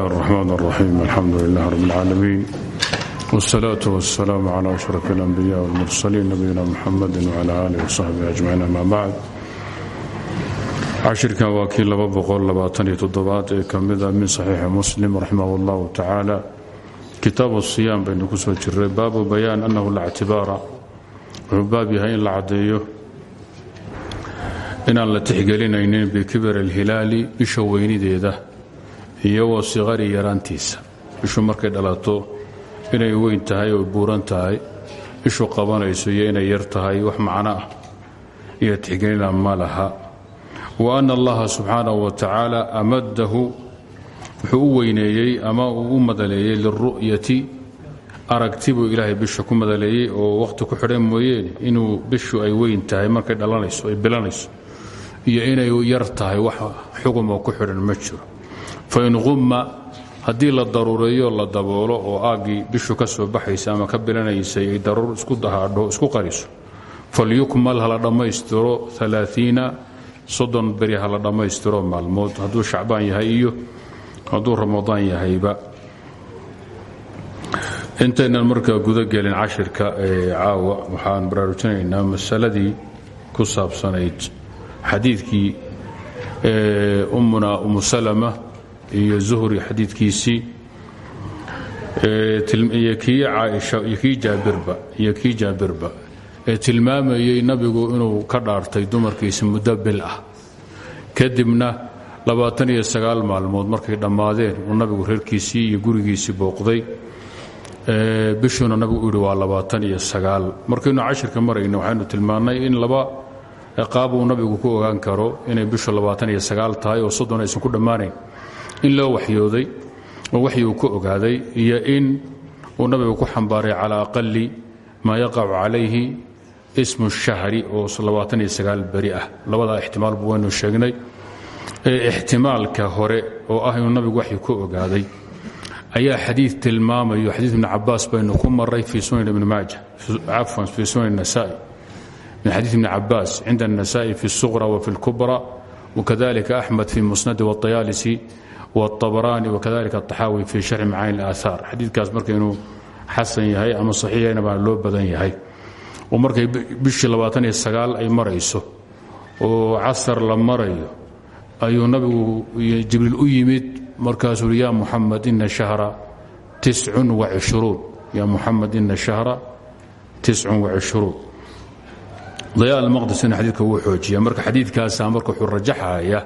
الرحمن الرحيم الحمد لله رب العالمين والصلاة والسلام على أشرف الأنبياء والمرسلين نبينا محمد وعلى آله وصحبه أجمعين أما بعد cashirkan waa kii aad ee ka mida min saxiixi muslim raximah اllahu tacaala kitaab الصiyaam baynu ku soo jiray baabu bayaan annahu la ctibaara wuxuu baab yahay in la caddeeyo inaan la tixgelinaynin bikibir اlhilaali bisha weynideeda iyo wa siqari yaraantiisa. Bishu markay dhalato inay weyn tahay oo buuran tahay ishu qabanayso iyo inay yar tahay wax macno ah. Iyo tixgelina ma laha. Wa ana allaha subxaanahu wa tacaala amadahu wuxuu u weyneeyey ama uu u madaleeyey liru'yati aragti buu ilaahay bisha ku madaleeyey oo wakhti ku xidhan mooyeen inuu bishu ay weyn tahay markay dhalanayso ay bilanayso iyo inay yar tahay wax xugumoo ku xidhan ma jiro fain qumma haddii la daruureeyo la daboolo oo aaggii bishu ka soo baxaysa ama ka bilanaysay ay daruur isku dahaadho isku qariso. Falyukmal hala dhammaystiro alaaiina soddon beri hala dhammaystiro maalmood. Hadduu shacbaan yahay iyo hadduu ramadaan yahayba. Intaynan markaa guda gelin cashirka ee caawa waxaan baraarujinaynaa masaladii ku saabsanayd xadiidkii ummuna umu salama iyo zuhri xadiidkiisii iyo kii jaabirba ee tilmaamayey nabigu inuu ka dhaartay dumarkiisa muddo bil ah. Kadibna labaatan iyo sagaal maalmood markay dhammaadeen uu nabigu reerkiisii iyo gurigiisii booqday bishuuna nabigu u yidhi waa labaatan iyo sagaal. Markaynu cashirka marayno waxaynu tilmaannay in laba qaab uu nabigu ku ogaan karo inay bishu labaatan tahay oo soddon aysan ku dhammaanayn in loo waxyooday oo waxyuu ku ogaaday iyo in uu nabigu ku xambaaray calaa aqali maa yaqacu calayhi ismu shahri oo labaatan iyo sagaal beri ah labadaa ixtimaalbu waynu sheegnay ee ixtimaalka hore oo ah inuu nabigu waxyu ku ogaaday ayaa xadiid tilmaamayo xadiid ibni cabaas baynu ku maray fii sunan ibni maaja cafwan fii sunan nasa'i min xadiid ibni cabaas cinda الnasa'i fi الsuqra wa fi اlkubra wakadalika axmed fi musnadi wاطayaalisi wاطabrani wakadalika aلطaxaawi fi sharxi macaani اlaahaar xadiidkaas marka inuu xasan yahay ama saxiixayna baa loo badan yahay oo markay bishii labaatan iyo sagaal ay marayso oo casar la marayo ayuu nabigu jibriil u yimid markaasuu uhi ya muxamed ina shahra tiscun waishruun ya muxamed ina shahra tiscun waishruun dayaa almaqdisina xadiidka wuu xoojiya marka xadiidkaasa marka wuxuu rajaxaya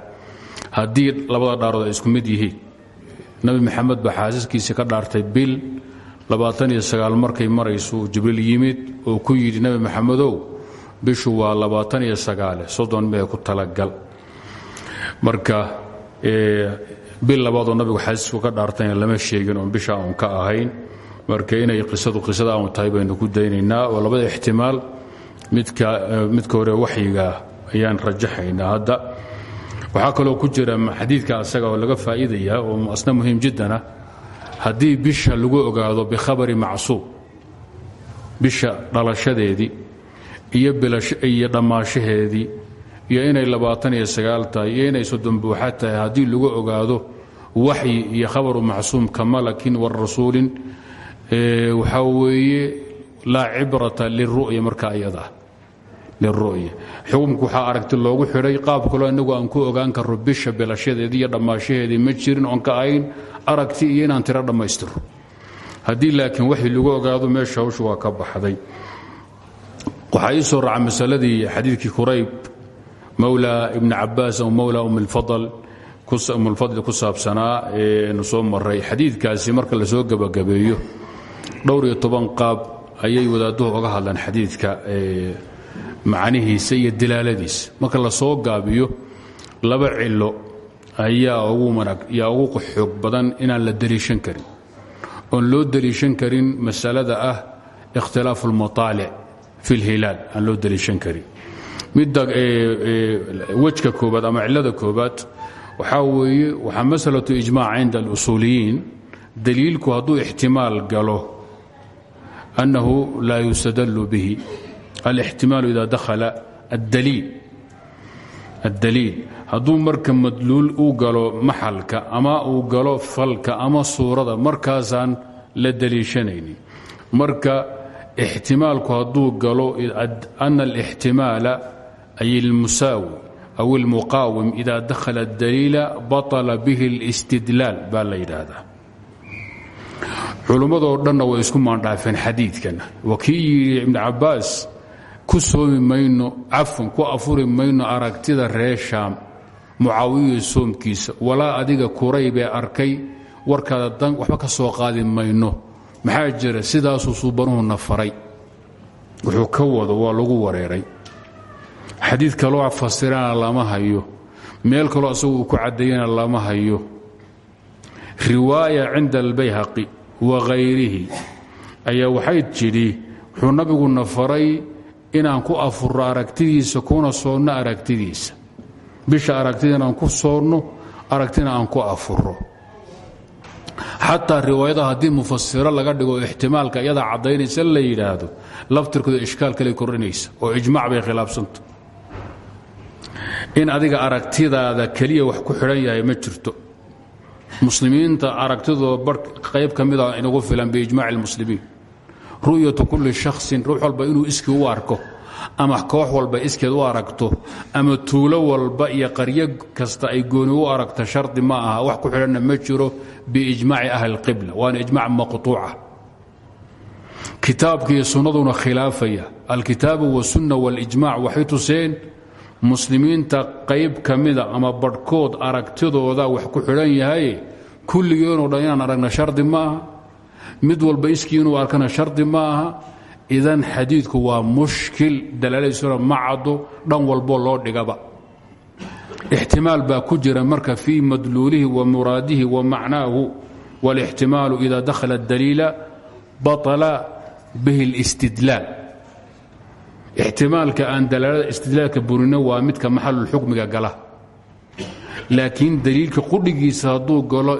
haddii labada dhaarood ay isku mid yihiin nabi maxamed baa xaasiskiisii ka dhaartay bil labaatan iyo sagaal markay maraysu jibriil yimid oo ku yidhi nabi maxamedow bishu waa labaatan iyo sagaale soddon ku talagal. Marka bil labaadoo nabigu xaasisku ka dhaartayna lama sheegin oon bisha uun ka ahayn. Marka inay qisadu qisada aun tahay ku daynaynaa oo labada ixtimaal midka hore waxyiga ayaan rajaxaynaa hadda waxaa kaloo ku jira xadiidka asaga oo laga faa'iidayaa oo asna muhiim jiddana. Haddii bisha lagu ogaado bikhabari macsuub bisha dhalashadeedii iyo dhammaashaheedii iyo inay labaatan iyo sagaal tahay iyo inay soddon buuxa tahay haddii lagu ogaado waxyi iyo khabaru macsuum ka malakin wa rasuulin waxaa weeye laa cibrata liru'ya marka ayadaa liru'ya xukumku waxaa aragti loogu xidhay qaab kaloo inagu aan ku ogaan karro bisha bilashadeedii iyo dhammaashaheedii ma jirin oon ka ahayn aragti iyo inaan tiro dhammaystiro haddii laakiin waxii lagu ogaado meesha hawshu waa ka baxday waxaa ii soo raaca masaladii xadiidkii kurayb mawla ibni cabaas aw mawla umulfadli ku saabsanaa eenu soo maray xadiidkaasi marka la soo gebagabeeyo dhowr iyo toban qaab ayay wadaaduhu oga hadlaan xadiidka macnihiisa iyo dilaaladiisa. Marka la soo gaabiyo laba cilo ayaa ugu xoog badan inaan la deliishan karin. Oon loo deliishan karin masalada ah ikhtilaafu lmataalic fi lhilaal aan loo deliishan karin. Midda eh, eh, wejka koobaad ama cilada koobaad waxaa weeye waxaa masalatu ijmaac cinda alusuuliyiin daliilku hadduu ixtimaal galo annahu laa yusadallu bihi alاxtimaalu ida dakhala اddaliil addaliil hadduu marka madluul uu galo maxalka ama uu galo falka ama suurada markaasaan la daliishanaynin marka ixtimaalku hadduu galo ana alixtimaala ay almusaawi aw almuqaawim ida dakhala اdaliila baطla bihi اlاstidlaal baa la yidhaahdaa culummadoo dhanna way isku maandhaafeen xadiidkan waa kii yidhi ibn cabaas ku soomi mayno cafan ku afuri mayno aragtida reer shaam soomkiisa. Walaa adiga kuraybee arkay warkaada dan waxba ka soo qaadi mayno. Maxaa jira? Sidaasuu suubanuhuna faray. Wuxuu ka wado waa lagu wareeray. Xadiid kaloo fasirana lama hayo. Meel kaloo asagu uu ku caddeeyana lama hayo. Riwaaya cinda albayhaqi wa khayrihi ayaa waxay tidhi wuxuu nabiguna faray inaan ku afuro aragtidiisa kuna soonno aragtidiisa. Bisha aragtida inaan ku soonno aragtina aan ku afuro xataa riwaayadaha haddii mufasiro laga dhigo ixtimaalka iyadaa caddaynaysa la yidhaahdo laftirkooda ishkaal kale kordhinaysa oo ijmac bay khilaafsanta in adiga aragtidaada keliya wax ku xidhan yahay ma jirto. Muslimiinta aragtidooda bar qayb ka mida inagu filan biijmac اlmuslimiin ru'yatu kulli shaksin ruux walba inuu iskii u arko ama koox walba iskeed u aragto ama tuulo walba iyo qaryo kasta ay gooni u aragto shardi ma aha wax ku xidhanna ma jiro biijmaaci ahli اlqibla waana ijmac maqtuuca ah. kitaabkiiyo sunnaduna khilaafaya alkitaabu wasunna waاlijmac waxay tuseen muslimiinta qayb kamida ama badhkood aragtidooda wax ku xidhan yahay kulligoonoo dhan inaan aragna shardi ma aha mid walba iskii inuu arkana shardi ma aha idan xadiidku waa mushkil dalaaladiisuna ma caddo dhan walboo loo dhigaba ixtimaal baa ku jira marka fii madluulihi wa muraadihi wa macnaahu wاlاxtimaalu ida dakhala اdaliila baطla bihi اlاstidlaal ixtimaalka aan dalaalada istidlaalka burino waa midka maxalulxukmiga gala laakiin daliilka qudhigiisa hadduu galo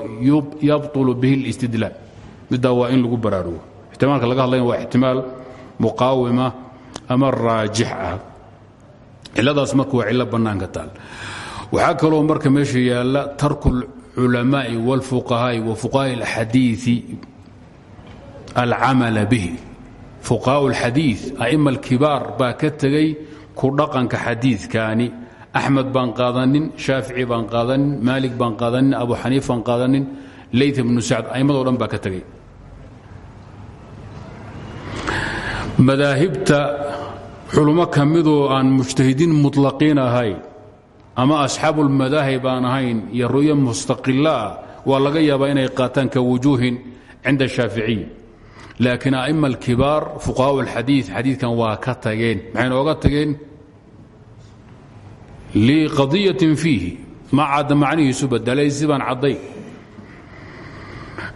yabطulu bihi اlاstidlaal middaa waa in lagu baraarugo ixtimaalka laga hadlayna waa ixtimaal muqaawima ama raajix ah ciladaas marka waa cillo bannaanka taal waxaa kaloo marka meesha yaalla tarku اlculamaaءi wاlfuqahaaءi wa fuqahaءi اlxadiiثi alcamala bihi fuqahaءu اlxadiiث a'ima alkibaar baa ka tegey ku dhaqanka xadiidkaani axmed baan qaadanin shaafici baan qaadanin maalik baan qaadanin abu xaniif baan qaadanin layt bnu sacd a'immadoo dhan baa ka tegey madaahibta culummo ka midoo aan mujtahidiin mutlaqiin ahayn ama asxaabulmadaahib aan ahayn iyo ru'yo mustaqila ah waa laga yaabaa inay qaataan ka wujuuhin cinda shaaficiy laakiin a'ima alkibaar fuqahaءu alxadiid xadiidkan waa ka tageen. Maxay nooga tageen? Liqadiyatin fiihi ma cadda macnihiisu badalaysi baan cadday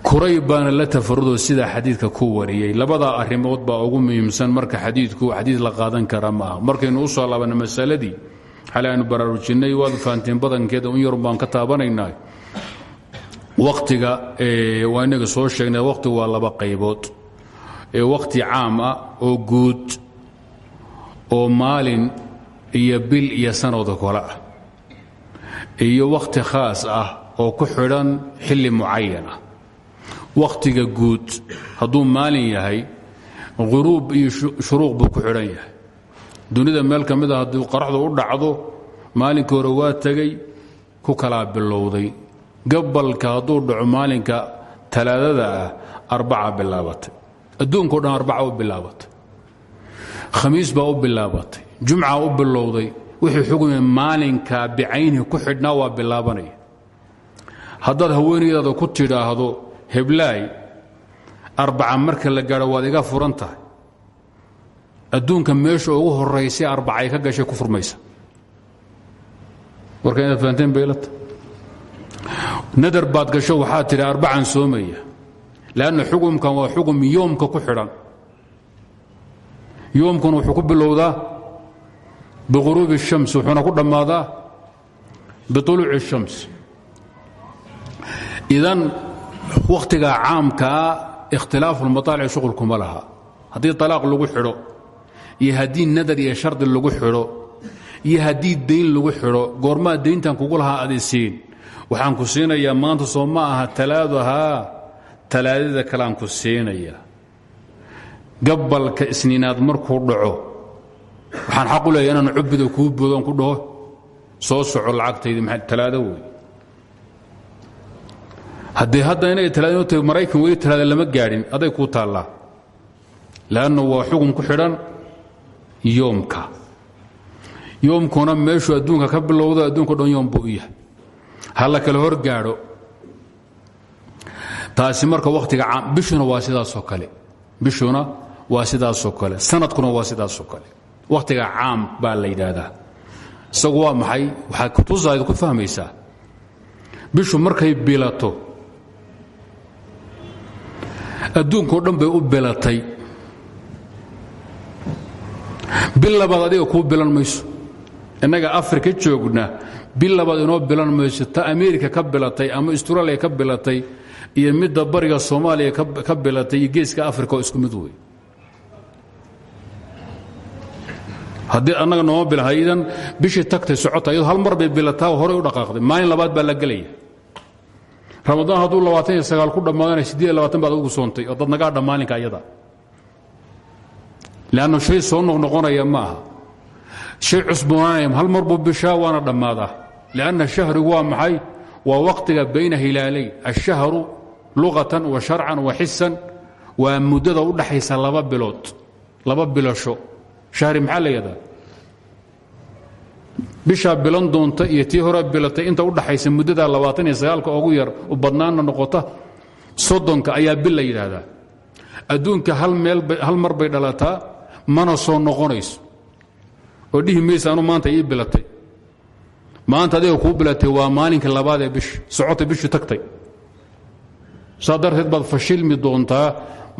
kurayb baana la tafarudoo sidaa xadiidka ku wariyey labadaa arrimood baa ugu muhiimsan marka xadiidku xadiid la qaadan kara ma markaynu u soo laabanna masaladii xalay aynu baraarujinnay waad badankeeda un yarun baan ka taabanaynaa. Wakhtiga waa inaga soo sheegnay wakhtigu waa laba qaybood. Wakhti caam ah oo guud oo maalin iyo bil iyo sanooda kole ah. Iyo wakhti khaas ah oo ku xidhan xilli mucayan ah wakhtiga guud hadduu maalin yahay quruub iyo shuruuq buu ku xidhan yahay. Dunida meel ka mid a haddii qaraxdu u dhacdo maalinkii hore waa tegey ku kalaa bilowday. Gabalka hadduu dhaco maalinka talaadada ah arbaca bilaabatay. Adduunkao dhan arbaca u bilaabatay. Khamiis baa u bilaabatay. Jumca u bilowday. Wixii xugmi maalinka bicaynihi ku xidhnaa waa bilaabanaya. Haddaad haweenaydaada ku tidhaahdo heblaay arbaca marka la gaadho waad iga furan tahay adduunka meesha ugu horaysay arbacay ka gashay ku furmaysa warka inaad fahanteen baylata nadar baad gasho waxaad tidhi arbacan soomaya lanna xukumkan waa xukum yoomka ku xidhan yoomkuna wuxuu ku bilowdaa biquruubi الshams wuxuuna ku dhammaadaa biطuluuci الshams idan wakhtiga caamkaa ah, ikhtilaafu lmaطaalic shuqul kuma laha. Haddii talaaq lagu xidho iyo haddii nadar iyo shardi lagu xidho iyo haddii dayn lagu xidho goormaa dayntan kugu lahaa aad waxaan ku siinayaa maanta soo ma aha talaadahaa talaadada kalaan ku siinaya gabbalka isniinaad markuu dhaco waxaan xaq u leeya inaan cubbido kuu budoon ku dhaho. Soo soco lacagtaydi talaado wey haddii hadda inay talaado tahay maraykan weli talaada lama gaadhin aday kuu taallaa. Leanna waa xukun ku xidhan yoomka. Yoomkuna meeshuu adduunka ka bilowdo adduunka dhan yoom buu yahay. Ha la hor gaadho taasi marka wakhtiga bishuna waa sidaasoo kale. Bishuna waa sidaasoo kale. Sanadkuna waa sidaasoo kale. Wakhtiga caam baa la yidhaahdaa. Isagu waa maxay? Waxaad kutusaad ku fahmaysaa. Bishu markay bilato adduunkao dhan bay u bilatay bil labaad adiga kuu bilan mayso. Innaga afrika joogna bil labaad inoo bilan mayso. Ta amerika ka bilatay ama australia ka bilatay iyo midda bariga soomaaliya ka bilatay iyo geeska africa oo isku mid wey haddii annaga nooma bilhaydan bishii tagtay socota iyadoo hal mar bay bilataa horey u dhaqaaqday. Maalin labaad baa la gelaya ramadaan hadduu labaatan iyo sagaal ku dhammaadana siddeed iyo labaatan baad ugu soontay oo dad nagaa dhammaaninka ayada. Leannu shay soo noqnoqonaya ma aha. Shay cusboonaanaya hal mar buu bishaa waana dhammaadaa lianna shahrigu waa maxay? Waa waqtiga bayna hilaalayn ashahru luqatan wa sharcan wa xisan waa muddada u dhaxaysa laba bilood laba bilasho. Shahri maxaa la yidhahdaa bishaa bilan doonta iyo tii hore bilatay inta u dhaxaysa muddada labaatan iyo sagaalka ugu yar u badnaanna noqota soddonka ayaa bil la yidhaahdaa. Adduunka hal mar bay dhalataa mana soo noqonayso. Oo dhihi maysa maanta ii bilatay. Maanta adiga kuu bilatay waa maalinka labaad ee bish socotay bishii tagtay. Saa darteed baad fashilmi doontaa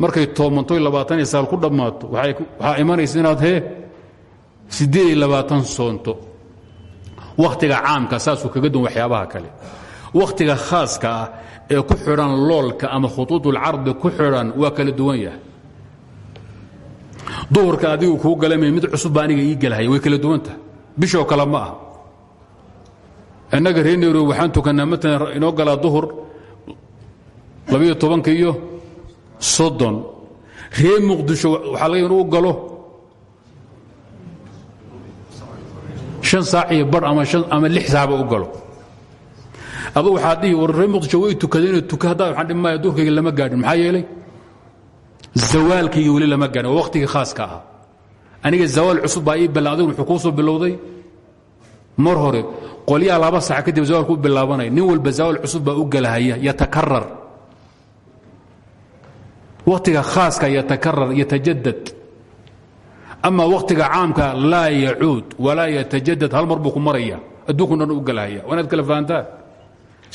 markay toomantoy labaatan iyo sagaal ku dhammaato waxaa imanaysa inaad hee siddeed soonto wakhtiga caamka saasuu kaga duwan waxyaabaha kale. Wakhtiga khaaska ah ee ku xidhan loolka ama khutuudulcardi ku xidhan waa kala duwan yahay. Duhurka adigu kuu galamay mid cusub baa ii gelhaya way kala duwan tahay. Bishoo kale ma ah innaga reer waxaan tukannaa matalan inoo galaa duhur labiyo tobanka iyo soddon. Reer muqdisho galo shan saac iyo bar ama lix saacba u galo. Adugu waxaad dhihi war reer muqdisho way tukadeen tuka haddaa waxaan dhihi maya duhurkayga lama gaadhin. Maxaa yeelay? Zawaalkayga weli lama gaadhin waa wakhtigii khaaska ahaa. Aniga zawaal cusub baa ii balla adigu wuxuu kuu soo bilowday mar hore qolyaha laba sac kadib zawaalku u bilaabanaya nin walba zawaal cusub baa u galahaya yatakarar. Wakhtiga khaaska yatakarar yatajadad ama wakhtiga caamka laa yacuud walaa yatajadad hal mar buu ku maraya adduunku dhan u galahaya waa inaad kala fahantaan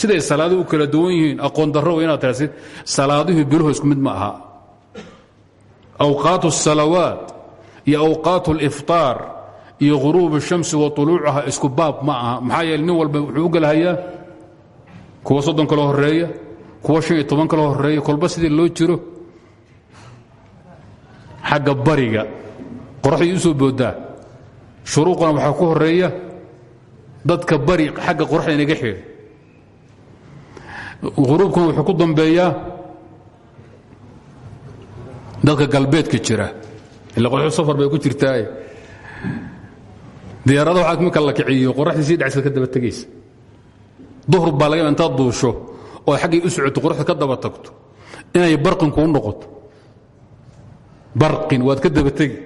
siday salaaduhu u kala duwan yihiin aqoon darro inaad tirasid salaaduhu biluhu isku mid ma aha awqaatu الsalawaat iyo awqaatu اlifطaar iyo ghuruub الshamsi wa طuluucaha isku baab ma aha maxaa yeele nin walba wuxuu u galahayaa kuwa soddon kaloo horeeya kuwa shan iyo toban kaloo horeeya kolba sidii loo jiro xagga bariga qoraxdii u soo boodaa shuruuquna waxaa ku horreeya dadka bari xagga qoraxda inaga xidh huruubkuna wuxuu ku dambeeyaa dadka galbeedka jira. Ila qoraxdu safar bay ku jirtaaye. Diyaarada waxaa marka la kiciyo qoraxdii sii dhacsa ka daba tegaysa. Duhur baa laga intaad duusho oo xaggay u socoto qoraxda ka daba tagto inay barqin kuu noqoto. Barqin waad ka daba tegi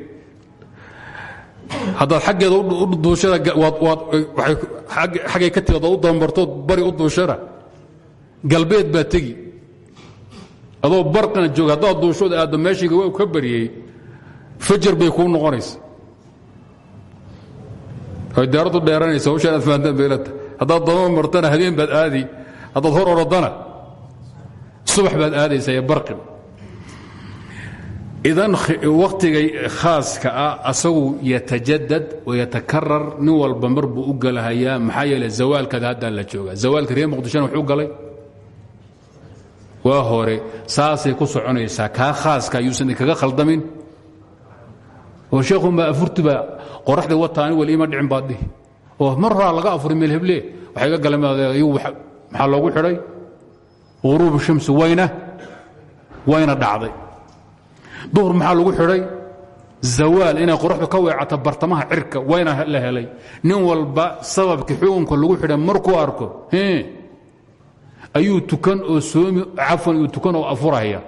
haddaad xaggeeda u duushada xaggay ka oo u dambartood bari u duushana galbeed baa tegi. Adoo barqina jooga haddaad duushood aaddo meeshayga waa ka baryey fajar bay kuu noqonaysa. Ay daaraddu dheeranaysa hawshaan aad fahantaan beelata haddaad daba martana habeen baad aadi. Haddaad hor orodana subax baad aadaysa ee barqin idan wakhtiga khaaska ah asagu yatajadad wayatakarar nin walba mar buu u galahayaa maxaa yeele zawaalkada haddaa la jooga zawaalka reer muqdishona wuxuu galay. Waa hore saasay ku soconaysaa kaa khaaska yuusan kaga khaldamin. Oo sheekhumaa afurtiba qoraxdii wataani weli ima dhicin baad dhihi. Oo mar laga afuray meel heble waxay ga galeen maxaa loogu xidhay? Wayna wayna dhacday duhur maxaa lagu xidhay? Zawaal inay qoraxdu ka weecato bartamaha cirka wayna la helay. Nin walba sababkii xukunka lagu xidhay markuu arko ayuu tukan oo soomi cafwan uu tukan oo afuraya.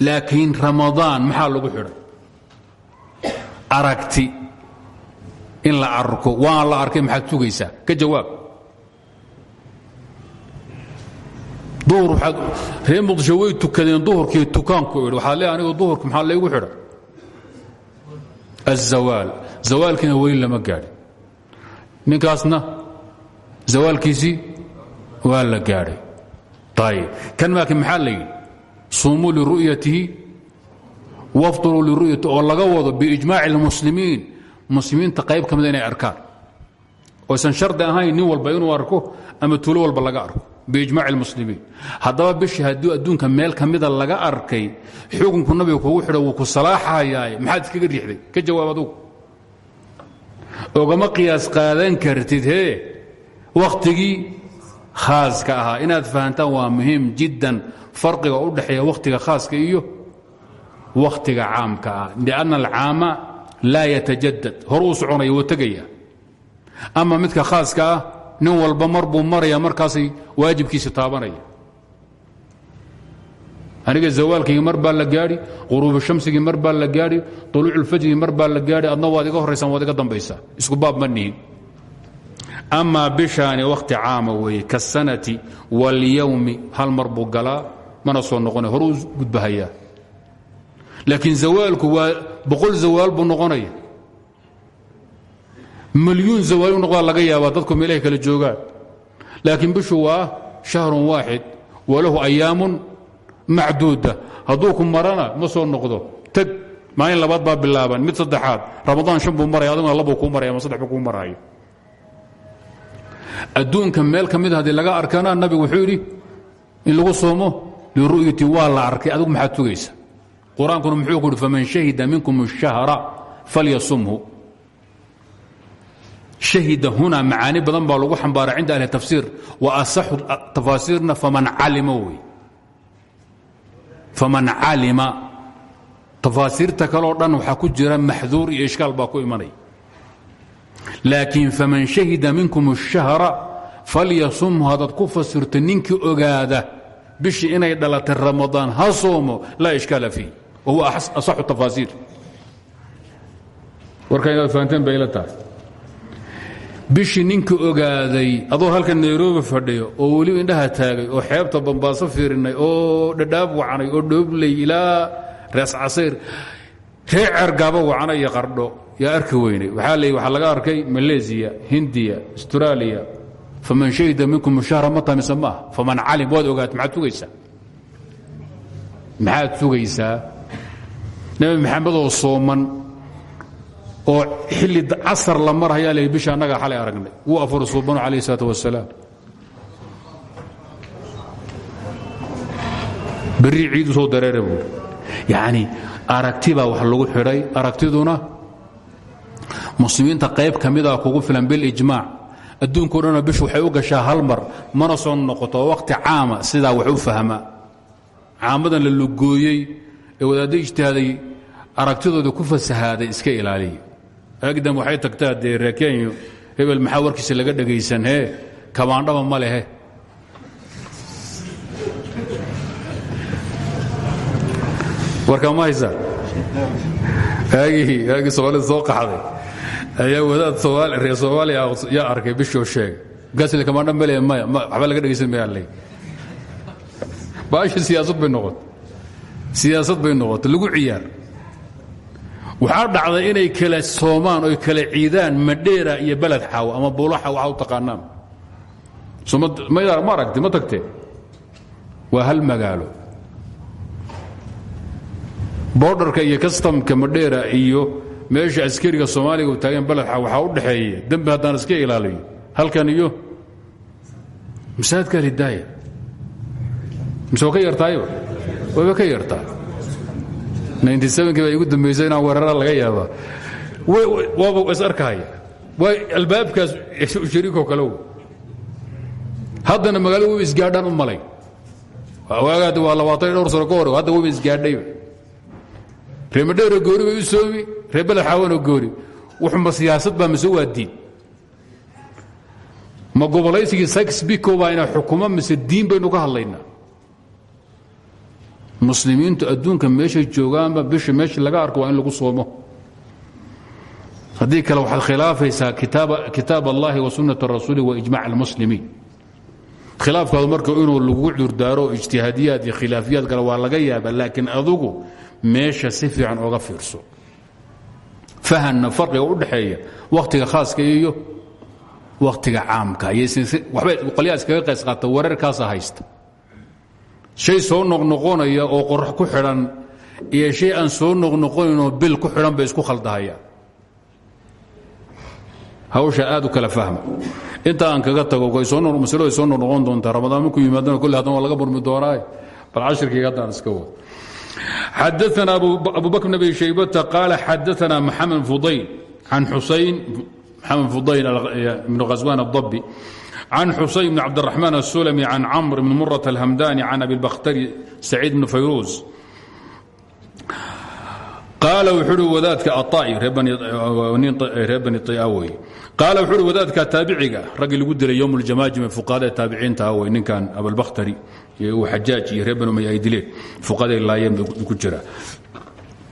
Laakiin ramadaan maxaa lagu xidhay? Aragti. In la arko. Waan la arkay maxaad sugaysaa? Ka jawaab reer muqdisho way tukadeen duhurkii tukaanku idhi waxaad leeay anigu maxaa laygu xidha? Azawaal zawaalkiina weli lama gaadhin. Ninkaasna zawaalkiisii waa la gaadhay. Ayib kan maakin maxaa la yidhi? Suumuu liru'yatihi wafturuu liru'yati oo laga wado biijmaaci اlmuslimiin muslimiinta qayb ka mida inay arkaan. Oysan shardi ahayn nin walba inuu arko ama tuulo walba laga arko biijmac اlmuslimiin haddaba bishii haddii adduunka meel ka mida laga arkay xukunku nabiga kugu xidho wuu ku salaaxayaaye maxaad iskaga riixday ka jawaab adugu ogama qiyaas qaadan kartid hee wakhtigii khaaska ahaa inaad fahantaan waa muhiim jiddan farqiga u dhexeeya wakhtiga khaaska iyo wakhtiga caamka ah lianna alcaama laa yatajadad hor uu soconaya wuu tegaya midka khaaska nin walba mar buu maraya markaasay waajibkiisa taabanaya. Aniga zawaalkaygii mar baa la gaadhi quruubu shamsigii mar baa la gaadhi uluuculfajrigii mar baa la gaadhi adna waad iga horraysaan waad iga dambaysaa. Isku baab ma nihin. Amaa bishaani wakhti caama weeye kasanati walyowmi hal mar buu galaa mana soo noqonaya hor uu gudbahayaa laakiin zawaalku waa boqol zawaal buu noqonaya milyuun zawaalu noqdaa laga yaabaa dadku meelahay kala joogaan. Laakiin bishu waa shahrun waaxid walahu ayaamun macduuda. Hadduu ku marana ma soo noqdo. Teg maalin labaad baa bilaaban mid saddexaad. Ramadaan shan buu maraya aduguna labuu kuu maraya ama saddex buu kuu maraayo. Adduunka meel ka mida haddii laga arkana nabigu wuxuu yidhi in lagu soomo liru'yati waa la arkay adigu maxaad tugaysa qur'aankuna muxuu ku yidhi shahida huna macaani badan baa lagu xambaara cinda ahli tafsiir. Wa asaxu tafaasiirna faman calima tafaasiirta kaleo dhan waxaa ku jira maxduur iyo ishkaal baa ku imanaya laakiin faman shahida minkum الshahra falyasumhu haddaad ku fasirto ninkii ogaada bishii inay dhalatay ramadaan ha soomo laa ishkaala fiih. Wa huwa asaxu tafaasiir warka inaad bishii ninkii ogaaday adoo halka nairobi fadhiyo oo weliba indhaha taagay oo xeebta bambaaso fiirinay oo dhadhaab wacnay oo dhoobley ilaa rees casayr ree cergaaba wacna iyo qardho yaa arki weynay waxaa l waxaa laga arkay maleesiya hindiya astraaliya faman shahida minkum shahra mata mise maaha faman calim waad ogaat maxaad sugaysaa maxaad sugaysaa nebi maxamedoo sooman oo xilli casar la marhayaa l bisha annagaa xalay aragnay. Wuu afuri suubanu calayh isalaat wasalaam berri ciidu soo dareere buuri yacni wax lagu xidhay aragtiduna muslimiinta qayb ka mida kugu filan bilijmaac adduunko dhanna bishu waxay u gashaa hal mar mana soo noqoto wakhti caama sidaa wax u fahma. Caamadan la lugooyey ee wadaaddo ijtihaaday aragtidooda ku fasahaaday iska ilaaliya agdam waxay tagtaa dee reekenyo hebel maxaa warkiisa laga dhegaysan hee kabaandhaba ma lehe. Warkaa ma haysaa aagii aagii soomaalida soo qaxday. Ayaa wadaad soomaali reer soomaaliya yaa arkay bishoo sheegay. Markaasle kabaandha ma lehe maya waxba laga dhegaysan mayaa ley baashi siyaasad bay noqotay siyaasad bay noqotay lagu ciyaar waxaa dhacday inay kala soomaan oy kala ciidaan madheera iyo beled xaawo ama buulaxa waxaa u taqaanaan. Ma aragti ma tagtee waa hal magaalo. Bordarka iyo kastamka madheera iyo meesha askariga soomaaliga u taageen beled xaawo waxaa u dhexeeya dembi haddaan iska ilaaliyo. Halkan iyo? Masaajidka alidaaya mise waa ka yartaayo? Wayba ka yartaa baa igu dambaysa inaan weerara laga yaaba. Waaba is arkahaya waa albaabkaas shariikoo kale haddana magaalada waba isgaadhaan u malay. Waagaad waa labaatan iyo dhowr sano ka hor hadda waba isgaadhayba reemadheero goori bay u soomi reer beled xaawanoo goori wuxuma siyaasad baa mise waa diin ma gobolaysigii saxbiko baa ina xukumo mise diin baynu ka hadlaynaa muslimiintu adduunka meeshay joogaanba bisha meesha laga arko waa in lagu soomo. Haddii kale waxaad khilaafaysaa kitaab allahi wa sunnata rasuuli wa ijmac almuslimiin. Khilaafkaadu marka inuu lagu curdaaro ijtihaadiyaad iyo khilaafiyaad kale waa laga yaaba laakiin adugu meesha si fiican oga fiirso. Fahanna farqiga u dhaxeeya wakhtiga khaaska iyo wakhtiga caamka. Qolyaha iskaga qays qaata wareerkaasa haysta shay soo noqnoqonaya oo qorax ku xidhan iyo shay aan soo noqnoqonaynoo bil ku xidhan bay isku khaldahayaan hawsha aad kala fahma. Inta aan kaga tago maslo ay soo noqnoqon doontaa. Ramadaan markuu yimaadana kolle hadan laga burmi doonaaye bal cashirkayga haddaan iska wado xadaana abu bakr bn abi shaybata qaala xadaana maxamed fudayn can xusayn maxamed fudayn ibnu khaswaan adabbi can xusayn bn cabdiraxmaan asulami can camr bn murat alhamdani can abibaktari saciid bn fayruus qaala wuxuu uhi wadaadka aai reer bani ia wey qaala wuxuu uhi wadaadka taabiciga raggii lagu dilay yowm ljamaajime fuqaadae taabiciinta ah wey ninkan abalbakhtari uu xajaaj iyo reer bani umaya ay dileen fuqaday laayeen bay ku jira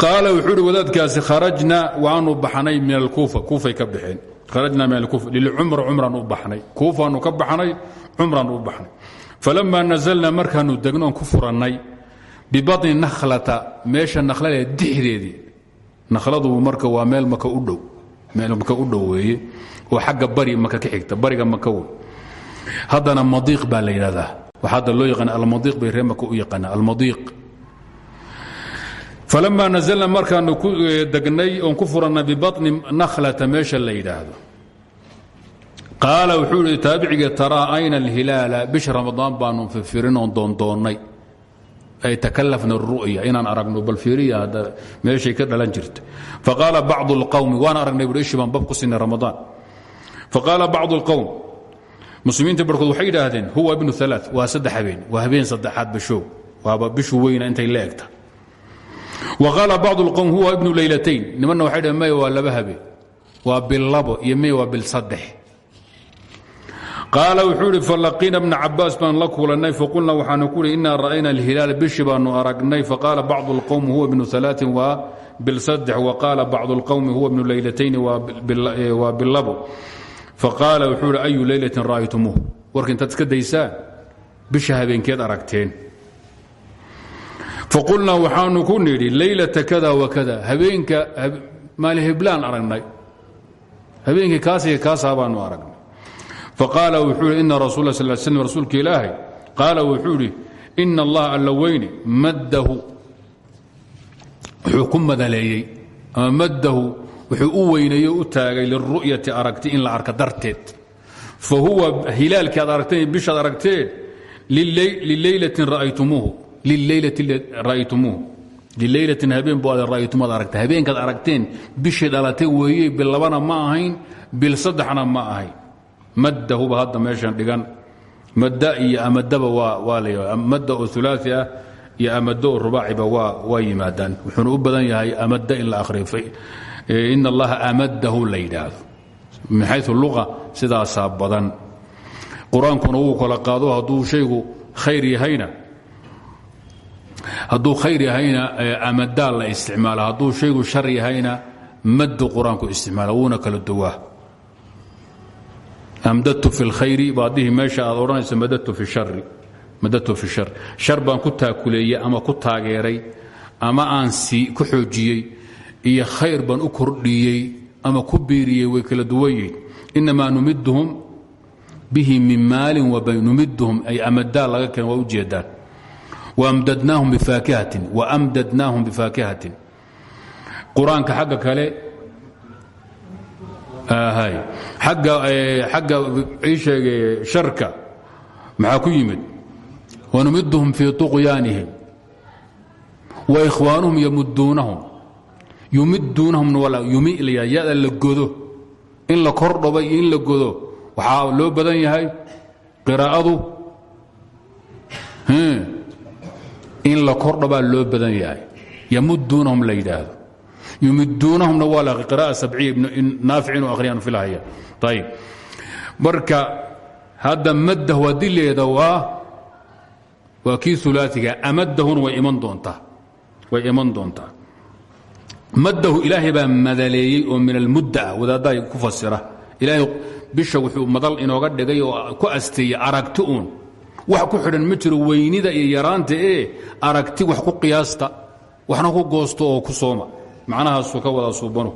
qaala wuxuu uhi wadaadkaasi kharajna waanu baxnay min alkuufa kuufay ka baxeen kharajna min alkuufa lilcumra cumraan u baxnay. Kuufaanu ka baxnay cumraan u baxnay. Falama nazalna markaanu degnoon ku furannay bibaطni nakhlata meesha nakhlale nakhladu marka waa meel maka u dhow. Meel maka u dhow weeye. Oo bari maka ka xigta bariga maka wey haddana madiiq baa la yidhahdaa waxa hadda loo yaqaan almadiiq bay ree maka u yaqaanaa. Almadiiq falama nazalna markaanu ku degnay oon ku furannay bibaطni nakhlata meesha la yidhaahdo qaala wuxuu ihi taabiciga taraa ayna alhilaala bisha ramadaan baanu fifirin oon doondoonnay ay takalafna ru'ya inaan aragno bal fiiriya hadda meeshay ka dhalan jirta faqaala bacdu اlqowmi waan aragnay bui ishi baan bab ku sinay ramadaan faqaala bacdu اlqowm muslimiinta barkood waxay yidhaahdeen huwa ibnu alaa waa saddex habeen waa habeen saddexaad bashow waaba bishu weyna intay la egta wa qaala bacdu اlqowm huwa ibnu leylatayn nimanna waxay dhaheen maya waa laba habeen waa bil labo iyo maya waa bil saddex qaala wuxuu idhi falaqiina bna cabaas baan la kulannay faqulna waxaanu ku ihi inaa ra'ayna alhilaal bishi baanu aragnay faqaala bacdu اlqowmi huwa ibnu alaain waa bilsaddex waqaala bacdu اlqowmi huwa ibnu leylatayni waa bilabo faqaala wuxuu ihi ayu leylatin ra'aytumuuh warka intaad iska daysaan bisha habeenkeed aragteen faqulnaa waxaanu ku nidhi leylata kada wakada habeenka maalihiblaan aragnay habeenkii kaasiga kaasaa baanu aragnay faqaala wuxuu ihi ina rasul sal slm rasuulka ilaahay qaala wuxuu idhi ina allaha maddahu wuxuu ku ama maddahu wuxuu u weyneeye u taagay liru'yati aragti in la arka darteed fa huwa hilaalkii aad aragteen bishaad aragteen lileylatin ra'aytumuuhu lileylatin habeen bu ad ra'aytumuhu ad aragteen habeenkaad aragteen bishii dhalatay weeye bil labana ma ahayn bil saddexna ma ahayn maddahuba hadda meeshan dhigan madda iyo amadaba waa la madda oo ulaai ah iyo amado oo rubaaciba waa yimaadaan wuxuuna u badan yahay amadda in la akhriyo in allaha amaddahu la min xayu luqa sidaasaa badan qur'aankuna wuu kala qaado hadduu shaygu khayr yahayna hadduu khayr yahayna amadaa la isticmaala hadduu shaygu shar yahayna maddu qur'aanku isticmaala wuuna kala duwaa. Amdadtu fi اlkhayri baadihii meesha aad odhanayso madadtu fi shari madadtu fi shar. Shar baan ku taakuleeyey ama ku taageeray ama aan si ku xoojiyey iyo khayr baan u kordhiyey ama ku biiriyey way kala duwan yihiin inamaa numiduhum bihi min maalin wabayn numiduhum ay amadaa laga keen waa ujeedaan waamdadnaahum bifaakihatin waamdadnaahum bifaakihatin qur'aanka xagga kale agga ii sheege sharka maxaa ku yimid wanumiduhum fii طuqyaanihim wa ikhwaanuhum yamuduunahum yumiduunahumna waa yumilaya yada la godo in la kordhabay iyo in la godo waxaa loo badan yahay qiraa'adu in la kordhabaa loo badan yahay. Yamuduunahum la yidhaahdo. Yumiduunahumna waa la qira'a sabciya naafic inuu akhriyaan filahaya. Ayib marka hadda maddahu haddii leeda waa waa kii ulaaiga amadahuna way iman doontaa. Way iman doontaa. Maddahu ilaahay baa madaleeyey oo min almudda ah wadaaddaha ku fasira. Ilaahay bisha wuxuu madal inooga dhigay oo ku asteeyey aragti uun wax ku xidhan ma jiro weynida iyo yaraanta ee aragti wax ku qiyaasta waxna ku goosto oo ku sooma. Macnahaasuu ka wada suubanu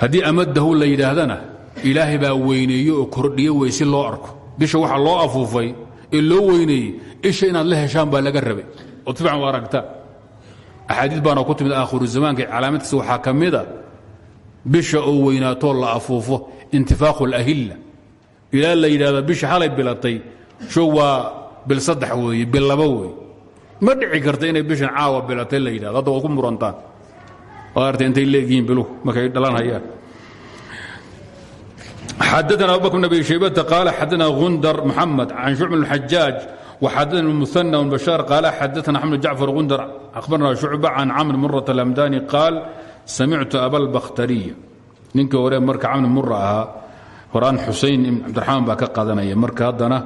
haddii amadahu la yidhaahdana ilaahay baa weyneeye oo kordhiye wey si loo arko. Bisha waxa loo afuufay ee loo weyneeyey isha inaad la heshaan baa laga rabay. Ood fiican u aragtaa. Axaadiis baana ku timid aakhiru zamaanka calaamadkiisa waxaa ka mida bisha oo weynaatoo la afuufo intifaaqu اlahilla ilaa la yidhahda bisha xalay bilatay show waa bil saddex weeye bil laba wey ma dhici karta inay bishan caawa bilatay la yidhahdo hadda waa ku murantaan. Oo artay intay leegyihiin biluhu markay dhalanhayaan. Xadana abu bakr bn abi shaybata qaala xadana gundar muxamed can shucb xajaaj waxadana muana bashaar qaala xadana xamd jacfar gundar akhbarna shucba can camr murat alamdani qaal samictu abalbakhtariya ninkii hore marka camr mura ahaa horaan xusayn ibn cabdiraxmaan baa ka qadanaya. Marka haddana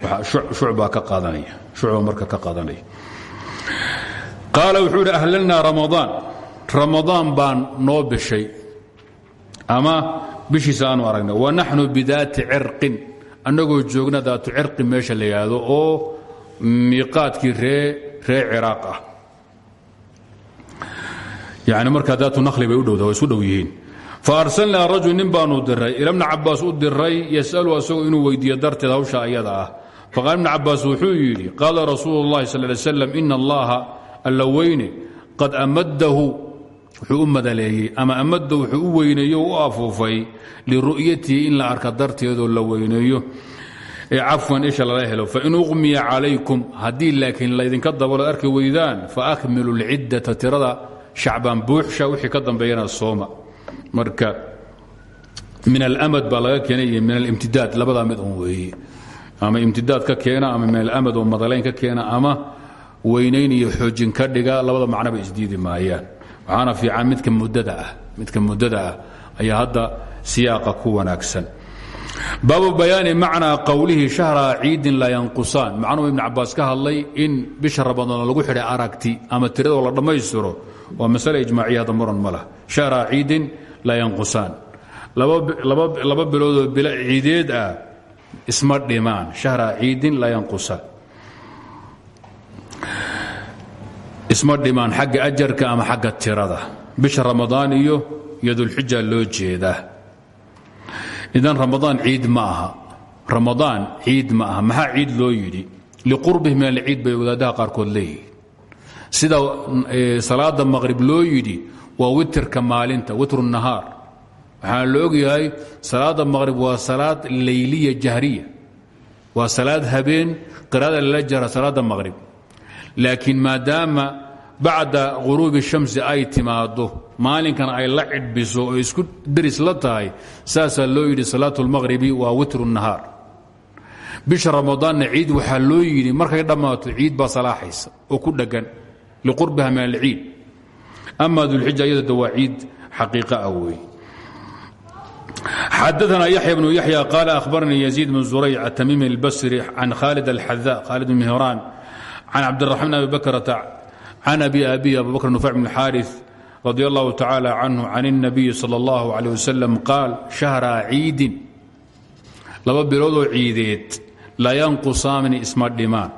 shucbaa ka qaadanaya. Shucba marka ka qaadanaya. Qaala wuxuu idhi ramadaan. Ramadaan baan noo bishay. Ama bishiisa aanu aragnay wanaxnu bidaati cirqin. Annagoo joogna daatu cirqi meesha la oo miiqaadkii ree ree ciraaq ah. Yani markaa daatu nakhli bay u dhowda waa isku dhow yihiin. Faarsalnaa rajul baanu diray ila bna cabaas u diray yasalu asagoo inuu weydiiyo darteed hawsha ayada ah faqaala ibna cabaas wuxuu yidhi qaala rasuulu اllahi sal ly slam ina allaha alla weyne qad amadahu wuxuu u ama amada wuxuu u weyneeyo u afuufay in la arka darteedoo la weyneeyo. Ee cafwan isha lala helo fain uqmiya calaykum haddii laakiin laydinka dabalo arki weydaan faakmilu lciddata tirada shacbaan buuxsha wixii ka dambeeyana sooma. Marka min alamad baa laga keenay iyo min alimtidaad labadaa mid un weeye ama imtidaad ka keena ama min alamad oo madalayn ka keena ama weynayn iyo xoojin ka dhiga labada macnoba isdiidi maayaan. Waxaana fiican midka muddada ah midka muddada ah ayaa hadda siyaaqa ku wanaagsan. Baabu bayaani macnaa qowlihi shahra ciidin laa yanqusaan. Macnuhu ibn cabaas ka hadlay in bisha ramadaan lagu xidhay aragti ama tiradoo la dhammaystiro waa masale ijmaaciya muran ma lah shahra ciidin laa yanqusaan. Laba biloodoo bilo ciideed ah isma dhimaan shahra ciidin laa yanqusaan isma dhimaan xagga ajarka ama xagga tirada. Bisha ramadaan iyo iyo dulxija loo jeedaa. Idan ramadaan ciid ma aha. Ramadaan ciid ma aha. Maxaa ciid loo yidhi? Liqurbih min alciid bay wadaadaha qaarkood leeyihiin. Sida salaada maqrib loo yidhi waa witirka maalinta witru nahaar waxaana la ogyahay salaada maqrib waa salaad leyliya jahriya. Waa salaad habeen qiraada lala jara salaada maqrib. Laakiin maadaama bacda quruubi shamsi ay timaado maalinkan ay la cidhbiso oo isku deris la tahay saasaa loo yidhi salaatu lmaqhribi waa witru nahaar. Bisha ramadaanna ciid waxaa loo yidhi markay dhammaato ciid baa salaaxaysa oo ku dheggan liqurbiha min alciid. Ama dulxija iyadada waa ciid xaqiiqa ah weeye xadaثna yaحya بن yaحyى qال أhbarnii يزيid بن زurayc التmimi الbsri can khالد الxذا khالد بن mهrاn can cabdالرحمن أbi bakrةa can abi abi abu bakr نufع بن الxاriث radي الlah tacالى canه can النabiyi slى الlah عalيه وsلم qaal شhahra ciidin laba biloodoo ciideed la yanqusaamni isma dhimaan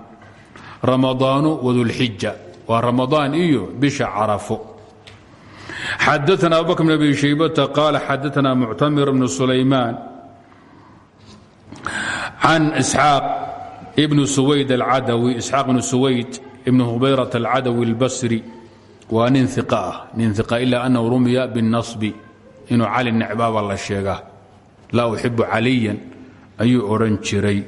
ramadaanu wadulxija waa ramadaan iyo bisha carafo xadaana abubakr bn abi shaybata qaala xadaana muctamir bnu sulaymaan can isxaaq ibnu suwayd alcadawi isxaaq ibnu suwayd ibnu hubayrat alcadawi albasri waa nin iqa ah nin iqa ilaa annahu rumiya binasbi inuu cali necbaaba la sheegaa laa uxibu caliyan ayuu odhan jiray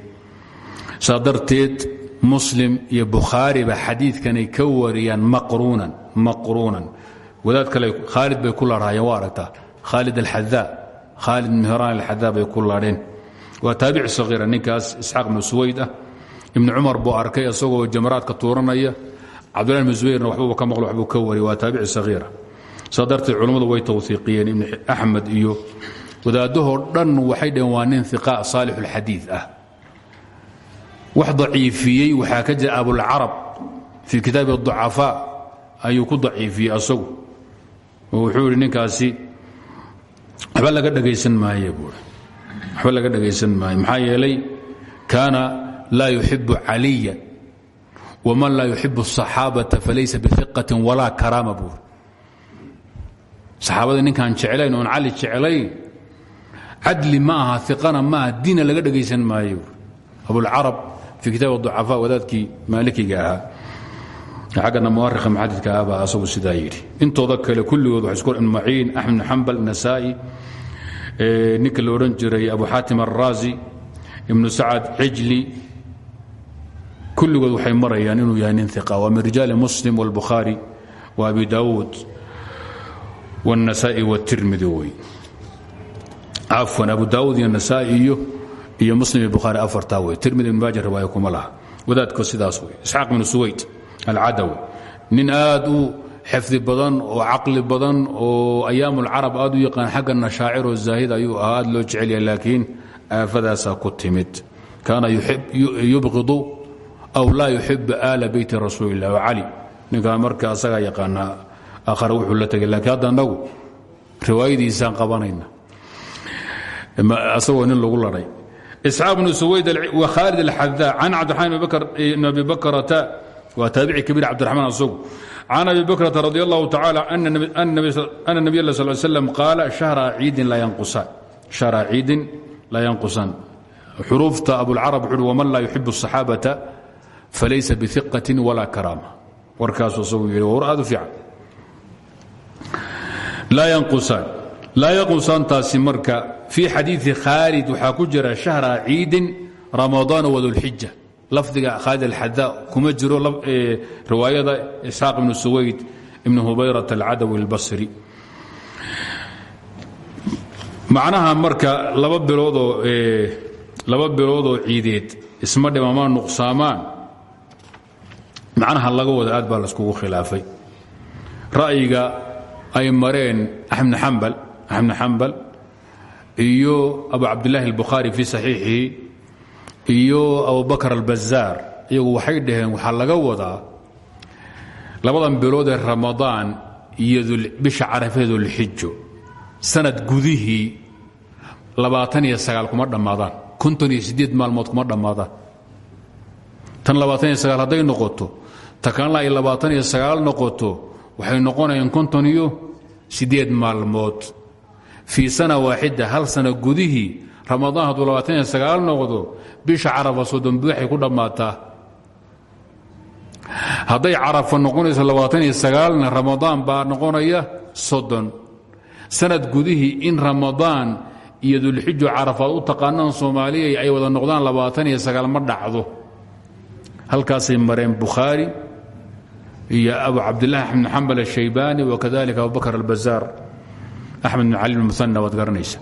saa darteed muslim iyo bukhaari ba xadiidkanay ka wariyaan maqruunan maqruunan wadaad kale khaalid bay ku laadhaayeen waa aragtaa. Khaalid alxadaa khaalid mihraan alxadaa bay ku laadheen waa taabici sahiira ninkaas isxaaq ibnu suwayd ah. Ibnu cumar buu arkay isagoo jamaraadka tuuranaya. Cabdullahi ibnu zubayrna waxbuuba ka maqlo waxbuu ka wariyay. Waa taabici sahiira saa darteed way tawfiiqiyeen. Ibnu axmed iyo wadaadahoo dhan waxay dhaheen waa nin iqa saalix ulxadiid ah. Wax daciifiyey waxaa ka jira abulcarab fii kitaabi ducafaa ayuu ku daciifiyey asagu oo wuxuu yidhi ninkaasi waxba laga dhegaysan maaye buui waxba laga dhegaysan maayo maxaa yeelay kaana laa yuxibu caliya waman laa yuxibu الصaxaabata falaysa biiqaةi walaa karaama buuri saxaabada ninkaan jeclayn oon cali jeclayn cadli ma aha iqana ma aha diina laga dhegaysan maayo abulcarab fii kitaab ducafaa wadaadkii maalikiga ahaa xaggana muarikha muxadidka ah baa asagu sidaa yidhi intooda kale kulligood waxay isku ibn maciin axmed bn xambal nasaa'i ninka la odhan jiray abu xaatim araazi ibnu sacad cijli kulligood waxay marayaan inuu yahay nin iqa waa min rijaali muslim wاlbukhaari wa abi daawuud wاnasaa'i wاtirmidi wey cafwan abu daawud iyo nasaa iyo iyo muslim iyo bukhaari afartaa wey tirmidi ibn maaja riwaaya kuma laha wadaadko sidaas wey isxaaq ibnu suwayd alcadawi nin aad u xifdi badan oo caqli badan oo ayaam ulcarab aad u yaqaan xaggana shaaciroo zaahid ayuu ahaa aad loo jecelyahay laakiin aafadaasaa ku timid. Kaana yubqidu aw laa yuxib aala beyti rasuuli illah cali. Ninkaan marka asagaa yaqaanaa akhare wuxuu la tegay lakiin hadda annagu riwaayadiisaan qabanayna. Asagoo nin lagu lahay isxaaq bnu suwayd wa khaalid alxadaa can cabdiraxmaan ibn abi bakrata waa taabici kabiir cabdiraxmaan asagu can abi bakrata radi allahu tacaala ana nabiy la sal slam qaala shahra ciidin laa yanqusan. Xuruufta abulcarab wuxu uhi waman laa yuxibu asaxaabata falaysa biiqatin walaa karaama. Warkaasuu isagu yidhi waa war aad u fiican. Laa yanqusaan laa yanqusaantaasi marka fii xadiidi khaalid waxaa ku jira shahra ciidin ramadaana wadulxija lafdiga khaalid alxadaa kuma jiro riwaayada isxaaq ibnu suwayd ibn hubayrat alcadawi اlbasri macnaha marka laba biloodoo laba biloodoo ciideed isma dhimamaan nuqsaamaan macnaha laga wada aad baa laiskugu khilaafay. Ra'yiga ay mareen axmed xambal iyo abu cabdilaahi اlbukhaari fii saxiixihi iyo abubakr albazaar iyagu waxay dhaheen waxaa laga wadaa labadan bilood ee ramadaan iyo bisha carafee dulxijo sanad gudihii labaatan iyo sagaal kuma dhammaadaan konton iyo siddeed maalmood kuma dhammaadaan. Tan labaatan iyo noqoto ta kanla ay labaatan noqoto waxay noqonayaan konton iyo siddeed maalmood. Fii sana waaxida hal sana gudihii ramadaan hadduu labaatan iyo sagaal noqdo bisha carafa soddon buuxay ku dhammaataa hadday carafa noqonayso labaatan iyo sagaalna ramadaan baa noqonaya soddon. Sanad gudihii in ramadaan iyo dulxijo carafaad u taqaanaan soomaaliya ay wada noqdaan labaatan iyo ma dhacdo. Halkaasay mareen bukhaari iyo abu cabdilaahi axmed xambal ashaybaani wakadalika abubakr albazaar. Axmed bin cali muana waad garanaysa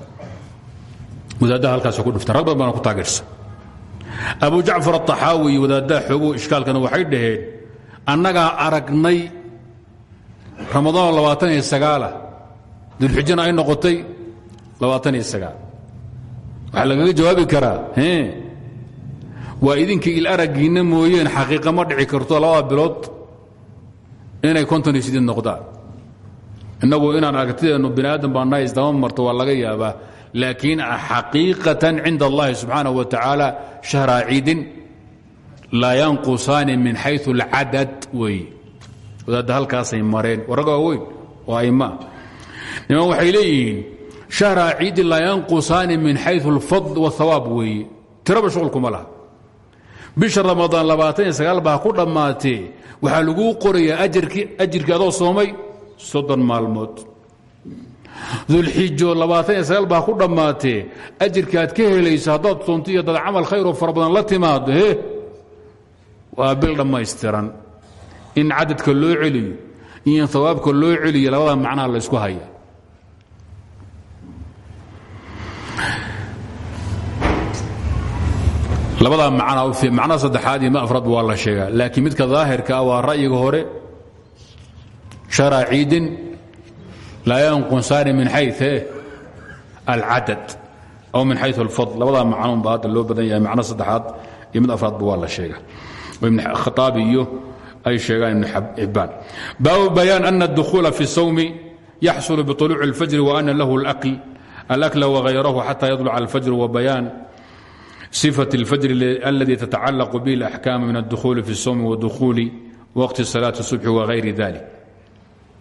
wadaaddaha halkaas ku dhufta rag ku taageersan abu jacfar aلطaxaawi iyo wadaaddaha xoogo ishkaalkana waxay dhaheen annagaa aragnay ramadaanoo labaatan iyo sagaalah dulxijana ay noqotay labaatan iyo sagaal waxaa lagaga jawaabi karaa waa idinka il araggiinna mooyeen xaqiiqa ma dhici karto labada bilood inay konton iyo sideed noqdaan. Innagu inaan aragtideennu bini aadam baa nahay isdama marto waa laga yaabaa laakiin xaqiiqatan cinda allahi subxaanaه wa tacaala shahraa ciidin laa yanqusaani min xayu اlcadad weeye wadaadda halkaasay mareen warraga waaweyn oo aima niman waxay leeyihiin shahraa ciidin laa yanqusaani min xayu اlfadl wاhawaab weeye tiraba shuqulkuma laha bisha ramadaan labaatan iyo sagaal baa ku dhammaatee waxaa laguu qorayaa ajirkii adoo soomay soddon maalmood dulxijo labaatan iyo sagaal baa ku dhammaatee ajirka aad ka helayso haddaad soonto iyo dad camal khayroo fara badan la timaado he waa bil dhammaystiran. In cadadka loo celiyo iyo hawaabka loo celiyo labada macnaha la ysku haya labadaa macnaa macnaha saddexaad iyo ma waa la sheegaa. Laakiin midka daahirka ah waa ra'yiga hore shara ciidin laa yanqusaani min xay alcadad aw min xayu alfadl labadaa macnoun ba hadda loo badan yahay macno saddexaad iyo mid afraadba waa la sheega khaaabi iyo ay sheegaan ibn xibbaan baabu bayaan ana اdukhuula fi الsawmi yaxsulu biطuluuci اlfajri waana lahu alakla wغayrahu xata yadluca اlfajr wabayaan صفة الفجر الذي تتعلق به الأحكام من الدخول في الsوم ودخول وقت صلاة الصبح وغayr ذلك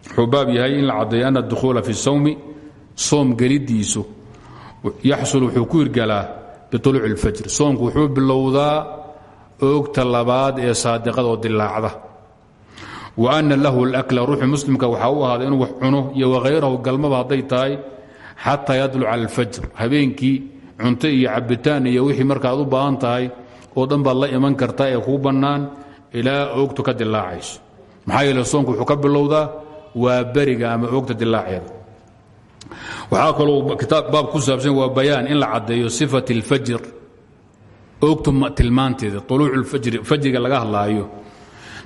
wuxuu baab yahay in la caddeeyo ana dukhuula fi sawmi soom gelidiisu yaxsul wuxuu ku hirgalaa biuluuci اlfajr soomku wuxuu bilowdaa oogta labaad ee saadiqada oo dilaacda wa ana lahu اlakla ruuxu muslimka waxaa u ahaaday inuu wax cuno iyo wakhayrahu galmaba hadday tahay xataa yadluca alfajr. Habeenkii cunto iyo cabitaan iyo wixii markaaad u baahan tahay oo dhan baad la iman kartaa kuu bannaan ilaa oogtu ka dilaacayso maxaa wa beriga ama oogta dilaaceeda. Waxaa kaloo baab ku saabsan waa bayaan in la caddeeyo sifat اlfajr oogta tilmaanteeda uluuc fajriga laga hadlaayo.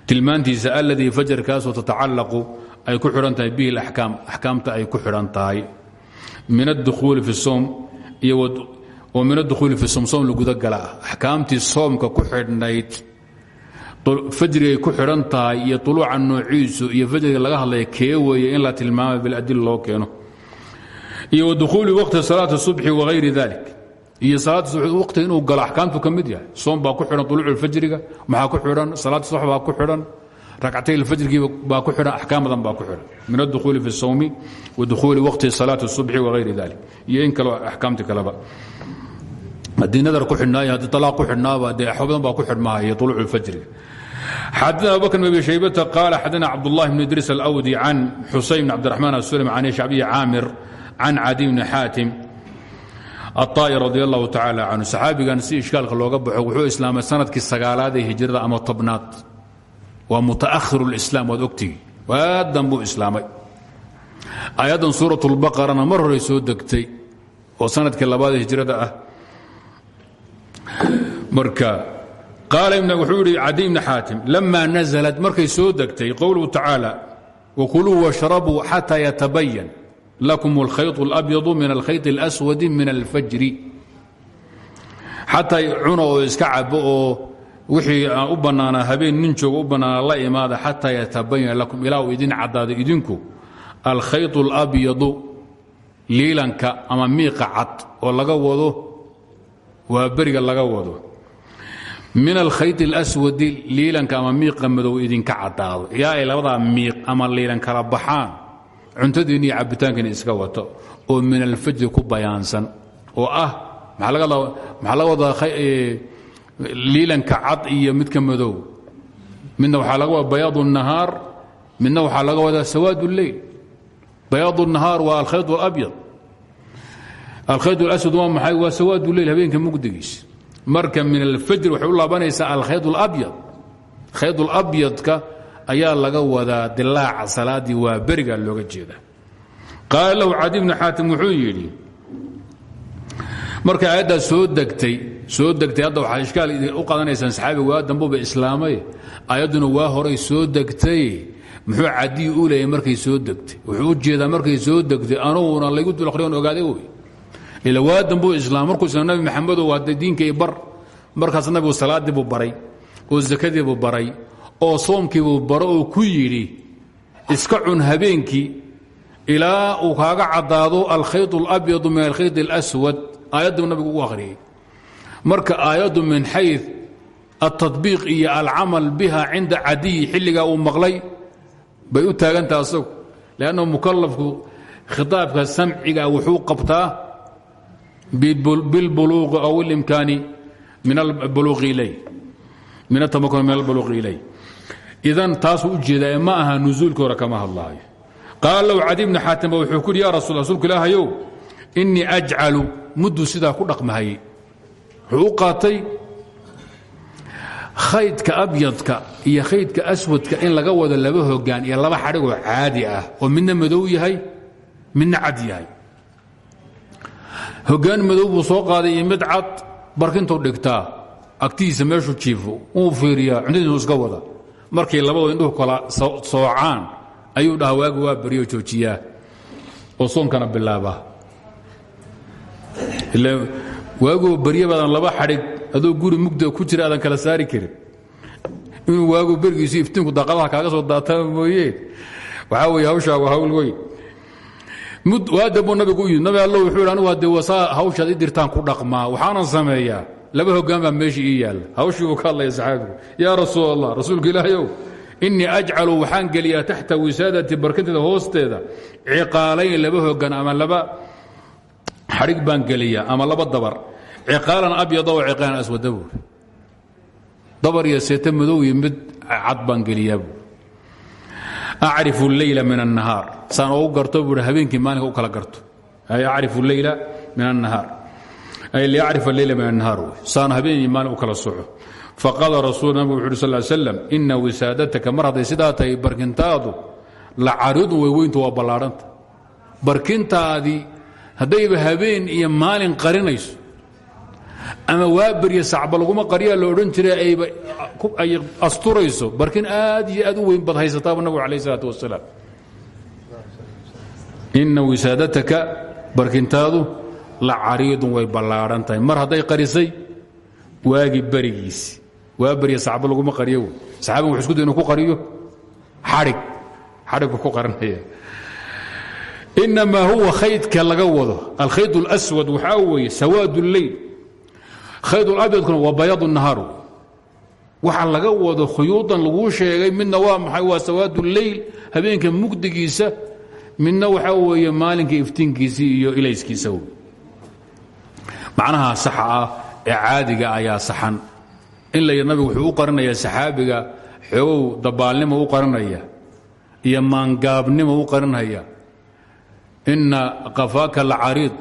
Tilmaantiisa aladii fajrkaasoo tatacalaqu ay ku xidhan tahay bihi اaxkaam axkaamta ay ku xidhan tahay. Min adukhuuli fi som iyo min adukhuuli fi som soom laguda galaa. Axkaamtii soomka ku xidhnayd fajrigay ku xidhan tahay iyo uluuca noociisu iyo fajriga laga hadlaya kee weeye in la tilmaama biladil loo keeno. Iyo wadukhuuli waqti salaati subxi waayri dali iyo wati inuu galo axkaamtu ka mid yahay. Soom baa ku xidhan uluucufajriga maxaa ku xidhan salaat sax baa ku xidhan racatay ilfajrigii baa ku xidhan axkaam badan baa ku xidhan min adukhuuli fi sawmi wadukhuuli waqti salaati subxi waayri dali iyo in kaleo axkaamti kaleba. Haddii nadar ku xidhnaayo haddii alaaq ku xidhnaaba dee axo badan baa ku xidhmaha iyo uluucufajriga xadana abubakr bn abi shaybata qaala xadana cabdullahi bn idriis alawdi can xusayn bn cabdiraxmaan asulm can shacbiyi caamir can cadi bni xaatim aلطaa'i radi allahu tacaala canhu saxaabigan si ishkaalka looga baxo wuxuu islaamay sanadkii sagaalaad ee hijrada ama tobnaad waa mutaahir اlislaam waad ogtigi waadan buu islaamay aayaddan suuraة اlbaqarana mar horay soo degtay oo sanadkii labaad ee hijrada ah marka qaala wuxuu yidhi cadi bni xaatim lama naزlat markay soo degtay qowluhu tacaala wakuluu washrabuu xata yatabayan lakum اlkhayط اlabyadu min alkhayط اlأswadi min alfajri xataa cuna oo iska cabo oo wixii aan u bannaanaa habeen nin jooga u bannaana la imaada xataa yatabayan lakum ilaa uu idin caddaado idinku alkhayط اlabyadu liilanka ama miiqa cad oo laga wado waa beriga laga wado min alkhayط اlأswadi liilanka ama miiqa madow idinka caddaado ilaa ay labadaa miiq ama liilan kala baxaan cuntadiinni iyo cabitaankiina iska wato oo min alfajri ku bayaansan oo ah maxaa laga wadaa liilanka cad iyo midka madow midna waxaa laga wadaa bayaad الnahaar midna waxaa laga wadaa sawaad اleyl bayaad الnahaar waa alkhayط اlabyad alkhayd اlaswad waa maxay waa sawaad leyl habeenka mugdigiis marka min alfajr waxay u laabanaysaa alkhayd اlabyad khayd اlabyadka ayaa laga wadaa dilaaca salaadii waa beriga looga jeeda qaala lahu cadi xaatim wuxuu yidhi markay aayaddaas soo degtay soo degtay hadda waxaa ishkaal u qaadanaysaan saxaabiga waa dambuba islaamay. Aayadduna waa horay soo degtay. Muxuu cadiyi u leeyay markay soo degtay? Wuxuu u jeedaa markay soo degtay anuguna laygu dul akhriyon ogaaday wey ila waa dambuu islaam markuu isla nabi maxamedow hadda diinkay bar markaas nabigu salaadiibuu baray oo sakadiibuu baray oo soomkiibuu baro oo ku yidhi iska cun habeenkii ilaa uu kaaga caddaado alkhayط اlabyadu min alkhayط اlaswad aayadduu nabigu ugu akhriyey marka aayaddu min xay altaطbiiq iyo alcamal biha cinda cadiyi xilligaa uu maqlay bay u taagantaha asagu lanna mukalafku khitaabka samciga wuxuu qabtaa bilbuluuqi aw اlimkaani min albuluuqi ilay min atamakun min albuluuqi ilay idan taasuu u jeedaa ma aha nusuulkii hore kama hadlaayo qaala low cadi bni xaatimba wuxuu ku yidhi ya rasul rasuulku ilaahayow innii ajcalu mudduu sidaa ku dhaqmahayey wuxuu u qaatay khaydka abyadka iyo khaydka aswadka in laga wado laba hogaan iyo laba xadhigoo caadi ah oo midna madow yahay midna cad yahay hogaan madow buu soo qaaday mid cad barkintuu dhigtaa agtihiisa meeshuu jiifo uu fiiriyaa cuntadiisu iska wada. Markay labadoo indhuhu kala soocaan ayuu dhahaa waagu waa baryo joojiyaa oo soonkana bilaabaa waagoo barye baadan laba xadhig adoo guri mugda ku jira aadan kala saari karin. Inuu waagu bergiisu iftiinku daaqadaha kaaga soo daataa mooyee waxaa weye hawshaagu hawl weyn waadabuu nabigu u yimid nabi alla wuxuu anugu haddee wasaa hawshaad i ku dhaqmaa waxaanan sameeyaa. Laba hoggaan baa meesha ii yaalla. Ka hadlaya saxaabigu yaa rasuul allah rasuulka ilaahayow innii ajcalu waxaan geliyaa taxta wisaadati barkinteeda hoosteeda ciqaalayn laba hoggan ama laba xadhig baan geliyaa ama laba dabar. Ciqaalan abyada oo ciqaalan aswada dabar iyo mid cad baan geliyaa acrifu leyla min annahaar saan ogu garto buui habeenkii maalinka u kala garto ay acrifu leyla min annahaar ay liacrifa leyla min annahaar wey saan habeenkii maalin u kala soco faqaala rasuul nabigu wuxu uhi sal slam ina wisaadataka mar hadday sidaa tahay barkintaadu la caridun way weyntu waa ballaadhanta barkintaadii haddayba habeen iyo maalin qarinayso ama waa berya sacba laguma qaryaa la odhan jiray ayba ay asturayso barkin aad iyo aad u weyn bad haysataaba nabigu alayh isalaatu wasalaam ina wisaadataka barkintaadu la cariidun way ballaadhan tahay mar hadday qarisay waagii berigiisi waa berya sacba laguma qariyo wey saxaabiga wuxu isku day inuu ku qariyo xadhig xadhigku ku qaranaya inamaa huwa khaydka laga wado alkhayd اlأswad waxaa weeye sawaad اleyl khayd abyadkuna waa bayaad nahaar waxaa laga wado khuyuudan laguu sheegay midna waa maxay waa sawaad leyl habeenka mugdigiisa midna waxaa weeye maalinka iftiinkiisii iyo ilayskiisa macnaha saxa ah ayaa saxan. In la nabigu wuxuu u saxaabiga xoogow dabaalnimo u qarinaya iyo maangaabnimo u qarinaya. Ina qafaaka lacariid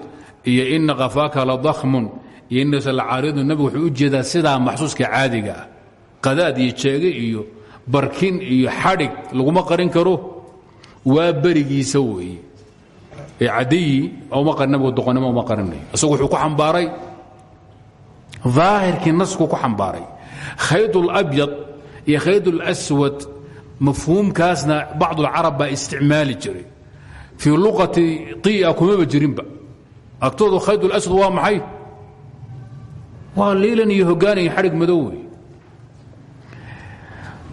iyo ina qafaaka la dakhmun iyo nslcaaridnu nabigu wuxuu u jeedaa sidaa maxsuuska caadiga ah. qadaad iyo jeege iyo barkin iyo xadhig laguma qarin karo. Waa berigiisa weeye. Ee cadiyi uma qarin nabigu doqonnimo uma qarinayo isagu wuxuu ku xambaaray. Daahirkii nasku ku xambaaray. Khayduulabyad iyo khaydulaswad mafhuumkaasna bacdulcarab baa isticmaali jiray. Fii luqati qi'a kumaba jirinba. Agtoodu khaydulaswad waa maxay? Waa liilan iyo hogaan iyo xadhig madow wey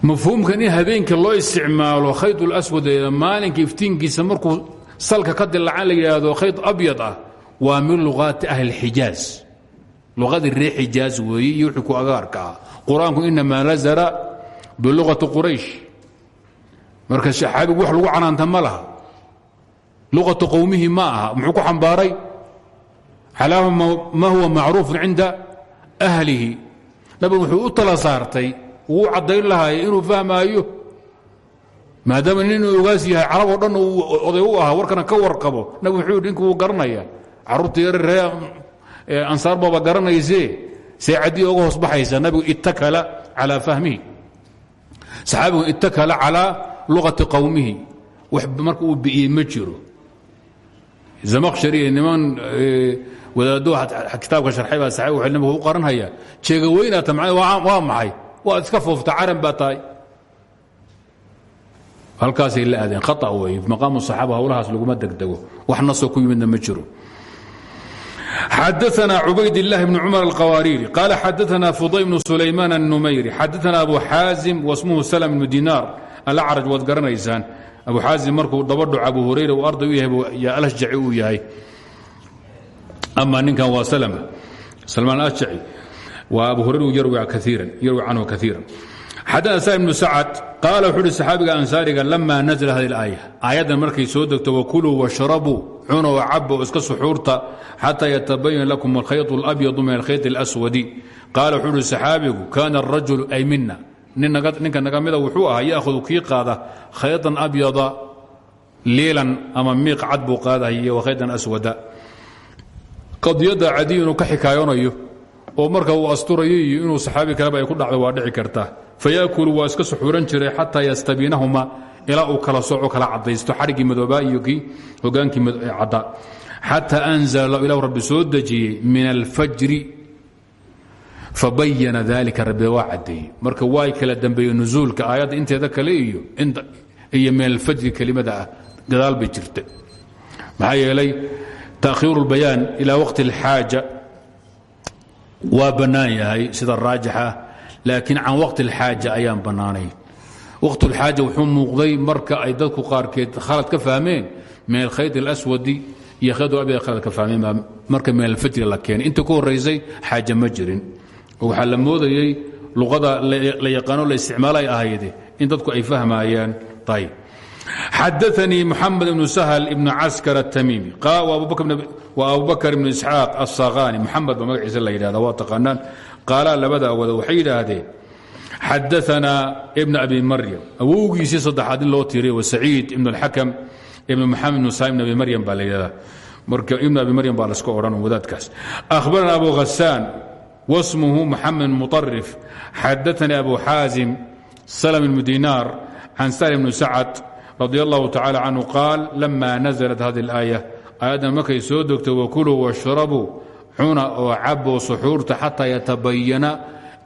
mafhuumkan in habeenka loo isticmaalo khayd اlaswad maalinka iftiinkiisa markuu salka ka dilacan la yidhaahdo khayd abyad ah waa min luqaati ahli اxijaaz luqadii reer xijaaz weeye iyo wixii ku agaarka ah. Qur'aanku inamaa nazara biluqati quraysh. Marka saxaabigu wax lagu canaanta ma laha. Luqatu qowmihi ma aha muxuu ku xambaaray? Calaa ma huwa macruufun cinda ahlihi. Nabigu wuxuu u tala saartay wuu caddayn lahaay inuu fahmaayo maadaama nin uu ogaas yahay carab oo dhan uu oday u ahaa warkana ka warqabo nabigu wuxuu yidhi ninku wuu garanaya carruurta yar ree ansaar baaba garanaysee see caddii oga hoos baxaysa nabigu ittakala calaa fahmihi. Saxaabigu ittakala calaa luqati qowmihi wax marka uu ma jiro. Zamaqshari iyo niman wadaaddo kitaabka sharxay baa saxaabigu waxay nabigu u qaranhayaa jeega weynaata macnaa waa maxay waad iska foofta caran baa tahay halkaasay la aadeen khata weeye maqaamu saxaaba howlahaas laguma degdego wax nasoo ku yimidna ma jiro xadaثna cubayd الlah بn cmر الqwاrيrي qال xadaثna فuday بن سulayman النmayri xadaثna abu xaazim wasmuhu slm بn dinar alacraj waad garanaysaan abu xaazim markuu dabadhuc abu hurayra uu arday u yahay yaa alashjaci uu yahay ama ninkan waa slm salmaan alashjaci waa abu hurayra yarwi canhu kaiira xadana sa ibnu sacad qaala wuxuu uhi saxaabiga ansaariga lama nazla hadi اlaaya aayaddan markay soo degto wakuluu washrabuu cuna oo caba oo iska suxuurta xataa yatabayan lakum alkhayط اlabyadu min alkhayط اlaswadi qaala wuxuu uhi saxaabigu kana الrajulu ay mina ninka naga mida wuxuu ahaa yaahudu kii qaada khayطan abyada liilan ama miiq cad buu qaadahaya wakhayطan aswada qadiyadda cadiy inuu ka xikaayoonayo oo marka uu asturayo inuu saxaabi kaleba ay ku dhacdo waa dhici karta. Fayaakulu waa iska suxuuran jiray xataa yastabiinahuma ilaa uu kala sooco kala cadaysto xadhiggii madoobaa iyo kii hogaankii cadda. Xataa anzala ilahu rabbi soo dejiyey min alfajri fabayana dalika rabbi waa caddeeyey. Marka waa kala dambeeye nusuulka aayadda inteeda kale iyo iyo min alfajri kelimada ah gadaal bay jirta maxaa yeelay taakhiiru اlbayaan ilaa waqti اlxaaja waa bannaan yahay sida raajixa laakiin can waqti اlxaaja ayaan bannaanayn waqt اlxaaja wuxuu muuqday marka ay dadku qaarkeed khalad ka fahmeen min alkhayd اlaswadi iyo khayd abyad khalad ka fahmeen baa marka min alfajri la keenay inta ku horaysay xaaja ma jirin waxaa la moodayey luqada la yaqaano la isticmaalay ahayde in dadku ay fahmayaan ayb xadaanii muxamed ibnu sahl ibn caskar atamimi wa abubakr ibnu isxaaq asakani muxamed ba magaciisa la yidhahda waa taqaanaan qaalaa labada awada waxay yidhaahdeen xadaanaa ibn abi maryam awowgiisii saddexaad in loo tiiriy wa saciid ibn اlxakam ibn muxamed ibn sa ibn abi maryam baa la yidhahda marka ibn abi maryam baa laska odhan wadaadkaas ahbarana abu hasaan wasmuhu muxamed muطarif xadaanii abu xaasim slm ibnu dinaar can sal ibnu sacad radi allahu tacala canhu qaal lama naزlat hadi اlaaya aayaddan markay soo degto wakuluu washrabuu cuna oo cabo suxuurta xataa yatabayana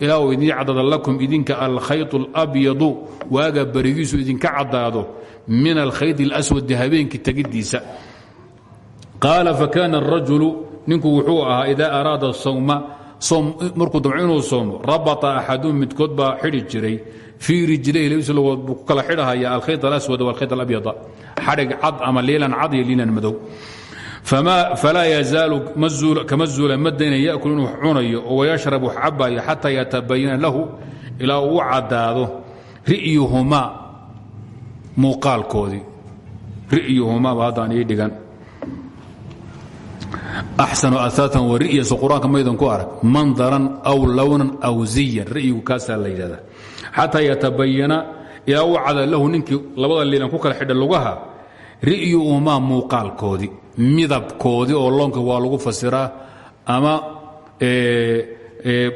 ilaa uu idin cadada lakum idinka alkhayط اlabyadu waaga berigiisu idinka caddaado min alkhayd اlaswadi habeenkii tegidiisa qaala fakana الrajulu ninku wuxuu ahaa ida araada sawma markuu damco inuu soomo rabata axadun midkood baa xidhi jiray fii rijlayhi labis logood buu ku kala xidhahaya alkhayط alaswad walkhayط alabyada xadhig cad ama liilan cad iyo liilan madow. Falaa yazaalu kama zuula ma dayna yakul inuu cunayo oo wayashrab wax cabayo xataa yatabayana lahu ilaa uu u caddaado ri'yuhumaa muuqaalkoodii. Ri'yuhumaaba haddaan ii dhigan. Axsanu ahaatan wa ri'yasu qur'aanka maydan ku arag. Mandaran aw lownan aw ziyan ra'yigu kaasaa la yidhahdaa xataa yatabayana ilaa u cada lahu ninkii labada liilan ku kala xidha lugaha ri'yuhumaa muuqaalkoodii midabkoodii oo loonka waa lagu fasiraa ama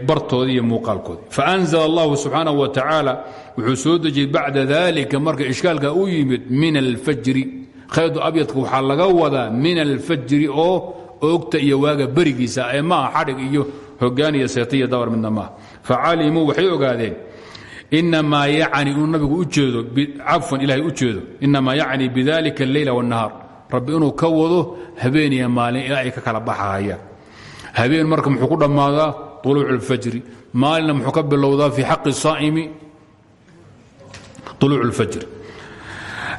bartoodii iyo muuqaalkoodii faanzla allahu subxaanaه wa tacaala wuxuu soo dejiyey bacda dalika marka ishkaalka u yimid min alfajri. Khaydu abyadka waxaa laga wadaa min alfajri oo oogta iyo waaga berigiisa ee maaha xadhig iyo hogaan iyo seetiya dawar midna maaha. Facalimuu ogaadeen inamaa yacni inuu nabigu ujeedo cafwan ilahay u jeedo inamaa yacni bidalika alleyla wاnnahaar rabbi inuu ka wado habeen iyo maalin ilaa ay ka kala baxahayaan habeen marka muxuu ku dhammaadaa طuluuc اlfajri maalinna muxuu ka bilowdaa fii xaqi الsaa'imi طuluuc اlfajr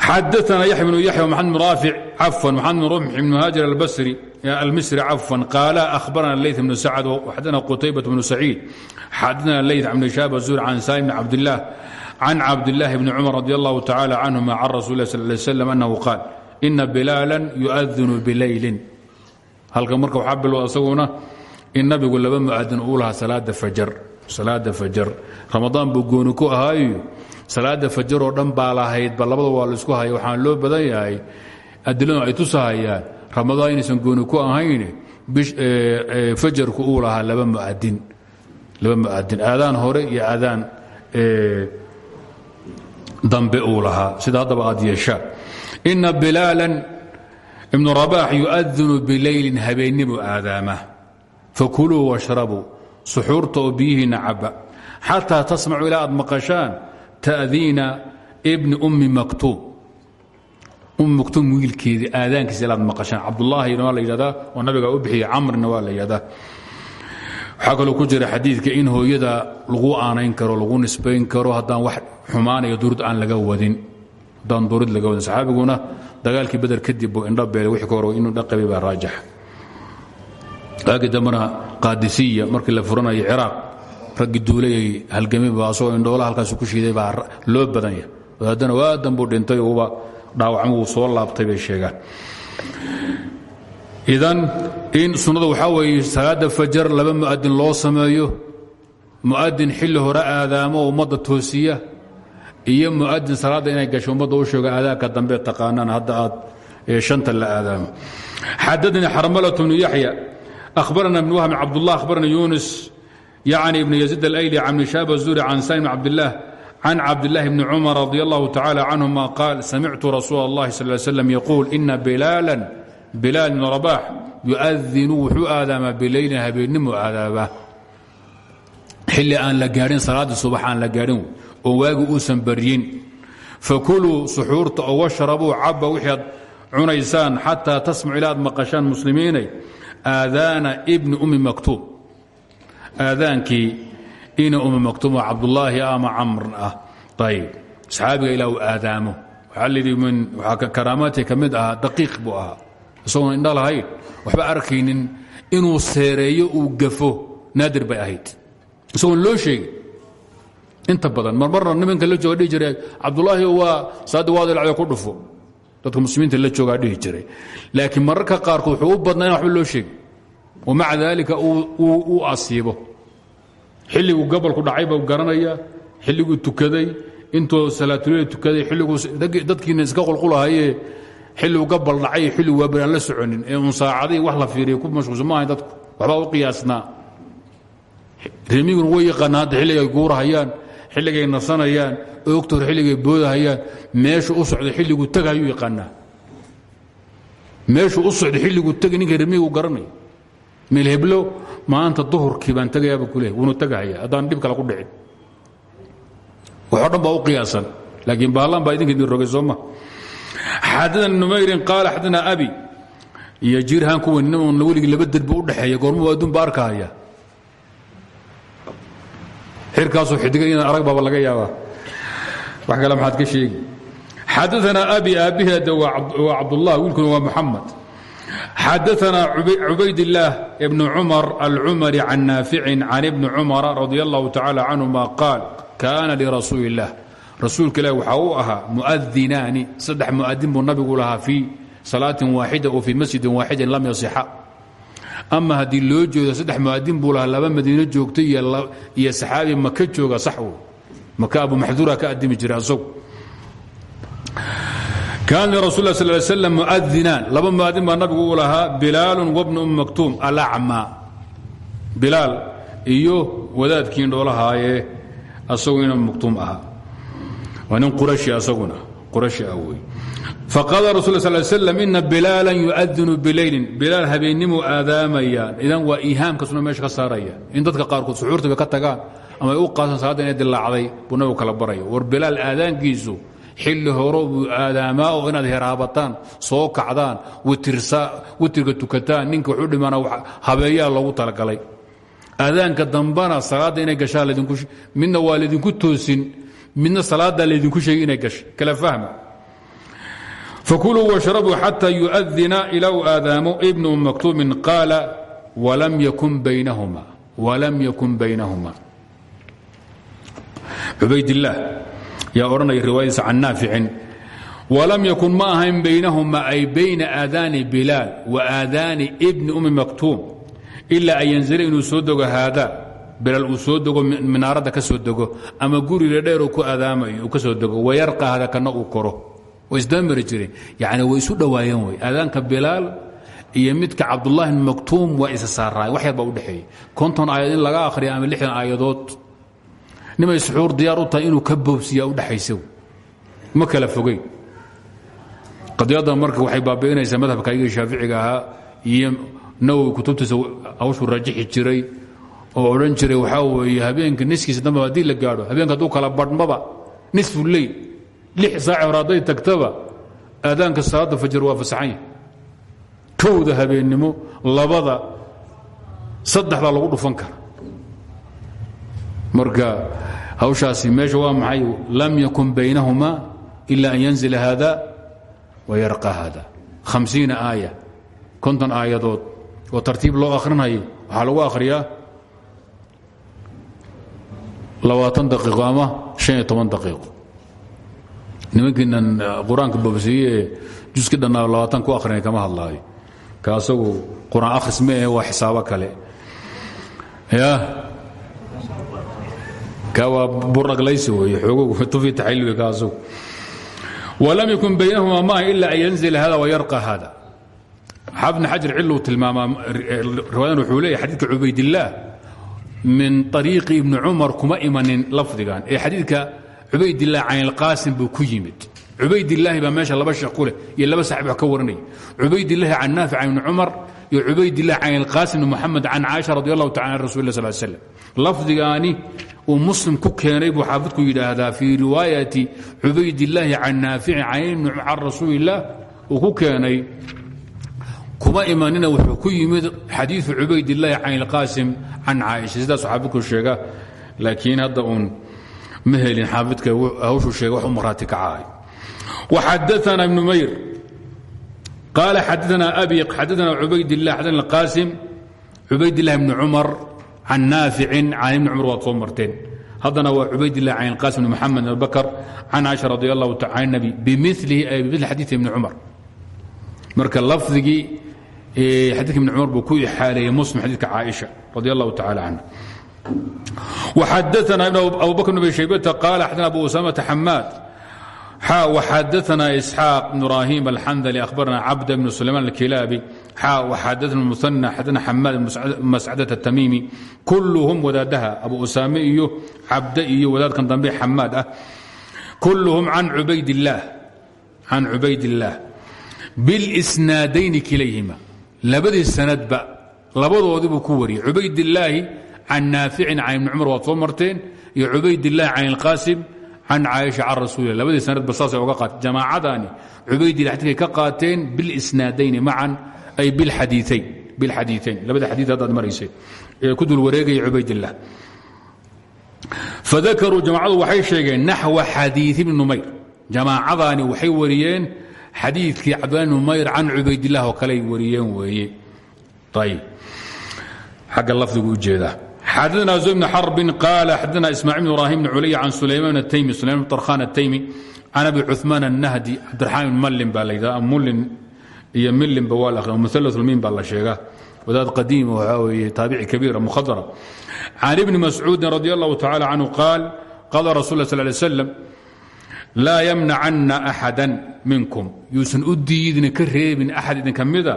xadaثna yaxya bnu yaxya maxamed bn raafic cafwan maxamed bn rumx ibn haajir albasri almisri cafan qaala ahbarana ley bnu sacad xadana qutaybat bnu saciid xadana ley bn shaab zuur can salim bn cabdilah can cabdilaahi bni cumar radi allahu tacaala canhuma can rasuuli lah sal lay slam annahu qaal ina bilaalan yuadinu bileylin halka marka waxaa bilowd asaguna in nabigu laba muadin uu lahaa salaada fajar ramadaan buu gooni ku ahaayo salaada fajaroo dhan baa lahayd ba labada waa la isku haya waxaan loo badan yahay adiladu ay tusahayaan ramadaan inaysan gooni ku ahayn fajarku uu lahaa laba muadin aadaan hore iyo aadaan dambe uu lahaa. Sida haddaba aad yeeshaan ina bilaalan ibnu rabaax yuadinu bilaylin habeennimu aadaama. Fakuluu washrabuu suxuurta oo biyihiinna caba xataa tasmacuu ilaa aad maqashaan ta'diina bni ummi maktuub maktuum wiilkeedii aadaankiisa ilaad maqashaan. Cabdulaahina waa la yidhahdaa oo nabiga u bixiyey camrina waa la yidhahdaa waxaa kaloo ku jira xadiidka in hooyada lagu aanayn karo lagu nisbayn karo haddaan wax xumaanayo durid aan laga wadin. Haddaan durid laga wadin. Saxaabiguna dagaalkii beder kadib buu indho beelay. Wixii ka hor inuu dhaqabay baa raajix. Waagii dambena qaadisiya markii la furanayo ciraaq raggii duulayay halgamay baa asagoo indhoola halkaas ku shiiday baa loo badan yahay. Wadaadana waa dambuu dhintay uba dhaawacma wuu soo laabtay bay sheegaan. Idan in sunnada waxaa weeye salaadda fajar laba mu'adin loo sameeyo mu'adin xilli hore aadaamo oo ummadda toosiya iyo mu'adin salaadda inay gasho ummadda u sheego aadaanka dambe taqaanaan hadda aad shanta la aadaamo. Xadadnii xarmalatu bnu yaxya ahbarana bn wahmi cabdullah ahbarana yunis yacni ibn yaziid alayli can ibni shaab azuuri can sayn bn cabdillaah can cabdillahi bni cumar radi allahu tacala canhuma qaal samictu rasuula اllahi sal slam yaquul ina bilaalan bilaal bn rabax yuadinu wuxuu aadaamaa bileylin habeennimu aadaaba xilli aan la gaadhin salaaddii subax aan la gaadhin oo waagi uusan baryin fakuluu suxuurta oo washrabuu cabba wixii aad cunaysaan xataa tasmacu ila aad maqashaan muslimiinay aadaana ibni ummi maktuum aadaankii ina ummi maktuum oo cabdullaahi ama camr ah ayb saxaabiga ilaa uu aadaamo karaamaadkii ka mid ahaa daqiiq buu ahaa isagoon indha lahayn waxba arkaynin inuu seereeyo uu gafo naadir bay ahayd isagoon loo sheegin inta badan marmarna nimanka la jooga dhihi jiray cabdulaahi waa saadi waadilacda ku dhufo dadka muslimiinta la joogaa dhihi jiray laakiin mararka qaarkood wuxuu u badnaa in waxba loo sheegin wa maca daalika uu asiibo xilliguu gabalku dhacay buu garanaya xilliguu tukaday intuu salaatuleyl tukaday dadkiina iska qulqulahayee xilliguu gabal dhacay xilligu waabir aan la soconin ee uun saacadii wax la fiiriya ku mashquulsan maahayn dadku waxbaa u qiyaasnaa reemiguna way yaqaanaa hadda xilligay guurahayaan xilligay nasanayaan oogtoor xilligay boodahayaan meeshu u socda xilliguu tagayuu yaqaanaa. Meeshuu u socda xilliguu tagay ninka reemigu garanay meel heblo maanta duhurkii baan tegayaaba kuleehay wuuna tegahaya haddaan dhib kale ku dhicin. Waxoo dhan baa u qiyaasan laakiin baallaan baa idinka idin rogay sooma xaadana numayrin qaala xadana abi iyo jiirhaan kuwa ninna weligii laba derbi u dhexeeya goormuu adduunba arkahaya xirkaasoo xidiga inaan arag baaba laga yaabaa. Wax kale maxaad ka sheegi. Xadaana abi aabbiheeda waa cabdullah wiilkuna waa muxamed xadaana cubaydillaah ibnu cumar alcumari can naaficin can ibni cumara radi allahu tacala canhuma qaal kaana lirasuuli illah rasuulka ilahi waxaa u ahaa muadinaani saddex muadin buu nabigu lahaa fii salaatin waaxida oo fii masjidin waaxidin lam yasixa ama haddii loo jeedo saddex muadin buu lahaa laba madiino joogta iyo saxaabi maka jooga sax wey maka abu maxduura ka adimi jira asagu kaana lirasul lah sal slam muadinaan laba muadin baa nabigu u lahaa bilaalu wabnu um maktuum alacma. Bilaal iyo wadaadkii indhoolahaayee asagu ina maktuum ahaa. Waa nin qurashi asaguna qurashi ah wey faqaala rasul sal slam ina bilaalan yuadinu bileylin bilaal habeennimuu aadaamayaan idan waa iihaamkasuna meesha ka saaraya. In dadka qaarkood suxuurtaba ka tagaan ama ay u qaasaan salaadda inay dilaacday buu nabigu kala baraya. War bilaal aadaankiisu xilli horo buu aadaamaa oo inaad heraabataan soo kacdaan witirka tukataan ninka wuxuu dhimaana habeeyaa loogu talagalay. Aadaanka dambana salaadda inay gashaan midna waa laydinku toosin midna salaaddaa laydinku sheegay inay gashay kala fahma fakuluu washrabuu xata yuadina ila u aadaamo ibnu qaala walam yakun baynahuma walam yakun baynahuma. Cubaydillaah yaa odhanaya riwaayadiisa can naaficin. Walam yakun ma ahayn baynahuma ay bayna aadaani bilaal wa aadaani ibni ummi maktuum ilaa an yanzila inuu soo dego haada bilaal uu soo dego minaaradda ka soo dego ama guriga dheer ku aadaamayo uu ka soo dego wayarqa hada kana uu koro. Way isdamari jireen. Yani way isu dhowaayeen wey aadaanka bilaal iyo midka cabdullahi bn maktuum waa isa saaraay wax yar baa udhexeeyey konton aayad in laga akhriya ama lixdan aayadood nimay suxuur diyaar u tahay inuu ka boobsiyaa udhexaysa ma kala fogeyn. Qadiyadda marka waxay baabi'inaysaa madhabka ayaga shaaficiga ahaa iyo nawowi kutubtiisa hawshuu rajixi jiray oo odhan jiray waxaa weeye habeenka niskiisa damba haddii la gaadho habeenka hadduu kala badhmaba nisfu leyl lix saaci hore hadday tagtaba aadaanka salaadda fajar waa fasaxanya kowda habeennimo labada saddexdaa lagu dhufan kara marka hawshaasi meesha waa maxay? Lam yakun baynahuma ila an yanzila hada wayarqa hada hamsiina aaya. Konton aayadood. Oo tartiib loo akhrinayo waxaa lagu akhriyaa labaatan daqiiqo ama han iyo toban daqiiqo. Nimankiinan qur'aanka boobsiiye ee juski dhannaa ku akhrinay kama hadlaayo. Ka asagu akhris ma ahe waa xisaabo kale. Ya ka waa burdhaglaysi weeye xoogow tufi taxayl ka asagu walam yakun baynahuma maaha ila an yanzila hada wayarqa hada. Xaafid bn xajar ciluu tilmaamaa riwaayadan wuxuu leeyahy xadiidka cubaydillaah min ariiqi ibni cumar kuma imanin lafdigan. Ee xadiidka cubaydilah canilqaasim buu ku yimid. Cubaydilaahi baa meesha laba sheekh ku leh iyo laba saxib wax ka waranaya cubaydilaahi can naafic can ibni cumar iyo cubaydilah can ilqaasim bn moxamed can caaisha radi allahu tacala an rasul sal slam lafdigaani uu muslim ku keenay buu xaafidku yidhaahdaa fii riwaayati cubaydillaahi can naaficin can rasuulilah uu ku keenay kuma imanina wuxuu ku yimid xadiiu cubaydillaahi can ilqaasim can caaisha sidaasuu xaafidku sheega laakiin hadda uun ma helin xaafidka hawshuu sheega wax u maraati kacaay waxadaana ibnu mayr qaal xadaana abi xadaana cubaydlah xadana qaasim cubaydilah bni cumar can naaficin can ibni cumar waad soo marteen haddana waa cubaydilah can qaasim bn moxamed abubakr can caaisha radi allahu ta can nabi bimilihi ay bimili xadiii ibni cumar marka lafdigii xadiika ibni cumar buu ku ixaaleeyey muslim xadiidka caaisha radi allahu tacala canha وxadaana abu bakr bn abi shaybata qaal xadana abu usamata xamaad xadana isxaaq bn ibrahim alxandli ahbarna cabda bn sulayman alkilaabi xadana muan xadana xamaad mascadat atamiimi kulluhum wadaadaha abu usaame iyo cabde iyo wadaadkan dambe xamaad ah. Kulluhum can cubaydillaah bilisnaadayni kilayhima. Labadii sanadba labadoodiibuu ku wariyey. Cubaydillaahi can naaficin can ibni cumar waad soo marteen iyo cubaydillaahi can ilqaasim can caaisha can rasuulila labadii sanadba saasay oga qaateen jamaacadaani cubaydila xadidkay ka qaateen bilisnaadayni macan ay bilxadiiayn labada xadii haddaad maraysay ee ku dul wareegaya cubaydillah fadakaruu jamaacadu waxay sheegeen naxwa xadii bni numayr jamaacadaani waxay wariyeen xadiidkii cabdillah bn numayr can cubaydillah oo kaley wariyeen weeye ayb xagga lafdigu u jeedaa xadana zo bn xarbin qaal xadana ismaaciil bn ibrahim bn culey can sulayman ataymi sulaman tarkhan ataymi can abi cumaan annahdi cabdiraxmaan mallin baa la yidhaha mullin iyo millinba waa la mualamiin baa la sheegaa wadaad qadiim waxaa weeye taabici kabiira mukhadara can ibni mascuudin radi allahu tacala canhu qaal qala rasul sal lay slam laa yamnacanna axada minkum yuusan u diidin ka reebin axad idinka mida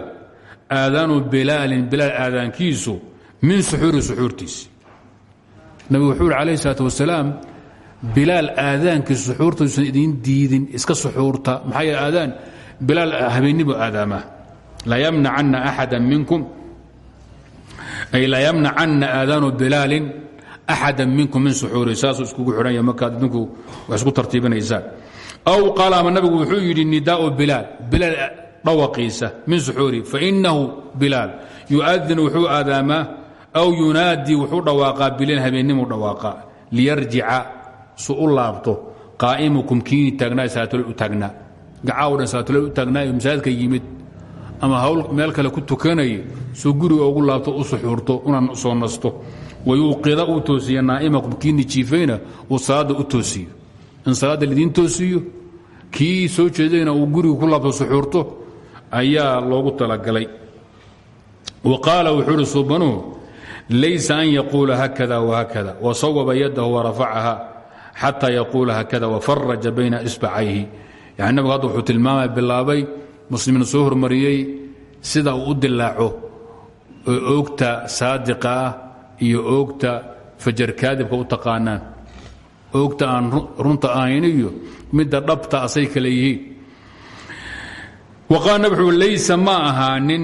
aadaanu bilaalin bilaal aadaankiisu min suxuuri suxuurtiisi nabigu wuxuu yhi alayh salaat wasalaam bilaal aadaankii suxuurtausan idiin diidin iska suxuurta. Maxaa aadaan bilaal habeennibu aadaamaa. La yamnacanna axada minkum. Ay la yamnacanna aadaanu bilaalin axada minkum min suxuuri. Saasuu iskugu xidhanya markaad idinku wax isku tartiibinaysaan. Aw qaala ama nabigu wuxuu yidhi nidaau bilaal bilaal dhawaqiisa min suxuuri fainahu bilaal. Yuadin wuxuu aadaamaa aw yunaadii wuxuu dhawaaqaa bilen habeennimu dhawaaqaa liyarjica su u laabto qaa'imukum kiini taagnaa salaatole u taagnaa. Gacaawo dhan yimid ama hawl meel kale ku tukanaya suu guriga ugu laabto u suxuurto soo nasto. Wayuuqida uu toosiya naa'imakum kiini jiifayna uu salaadda u toosiyo. In salaadda lidiin toosiyo kii soo jeedayna uu guriga ku laabto suxuurto ayaa loogu talagalay. Wa qaala wuxuu suubanuhu laysa an yaquula hakada whakada wasawaba yadahu warafacaha xata yaquula hakada wafaraja bayna isbacayhi yani nabigu hadda wuxuu tilmaamay bilaabay muslimiin soo sida u dilaaco oogta saadiqa iyo oogta fajarkaadibka u taqaanaan oogta aan runta ahayn iyo midda asay kale yihiin waqaal nab laysa ma ahaanin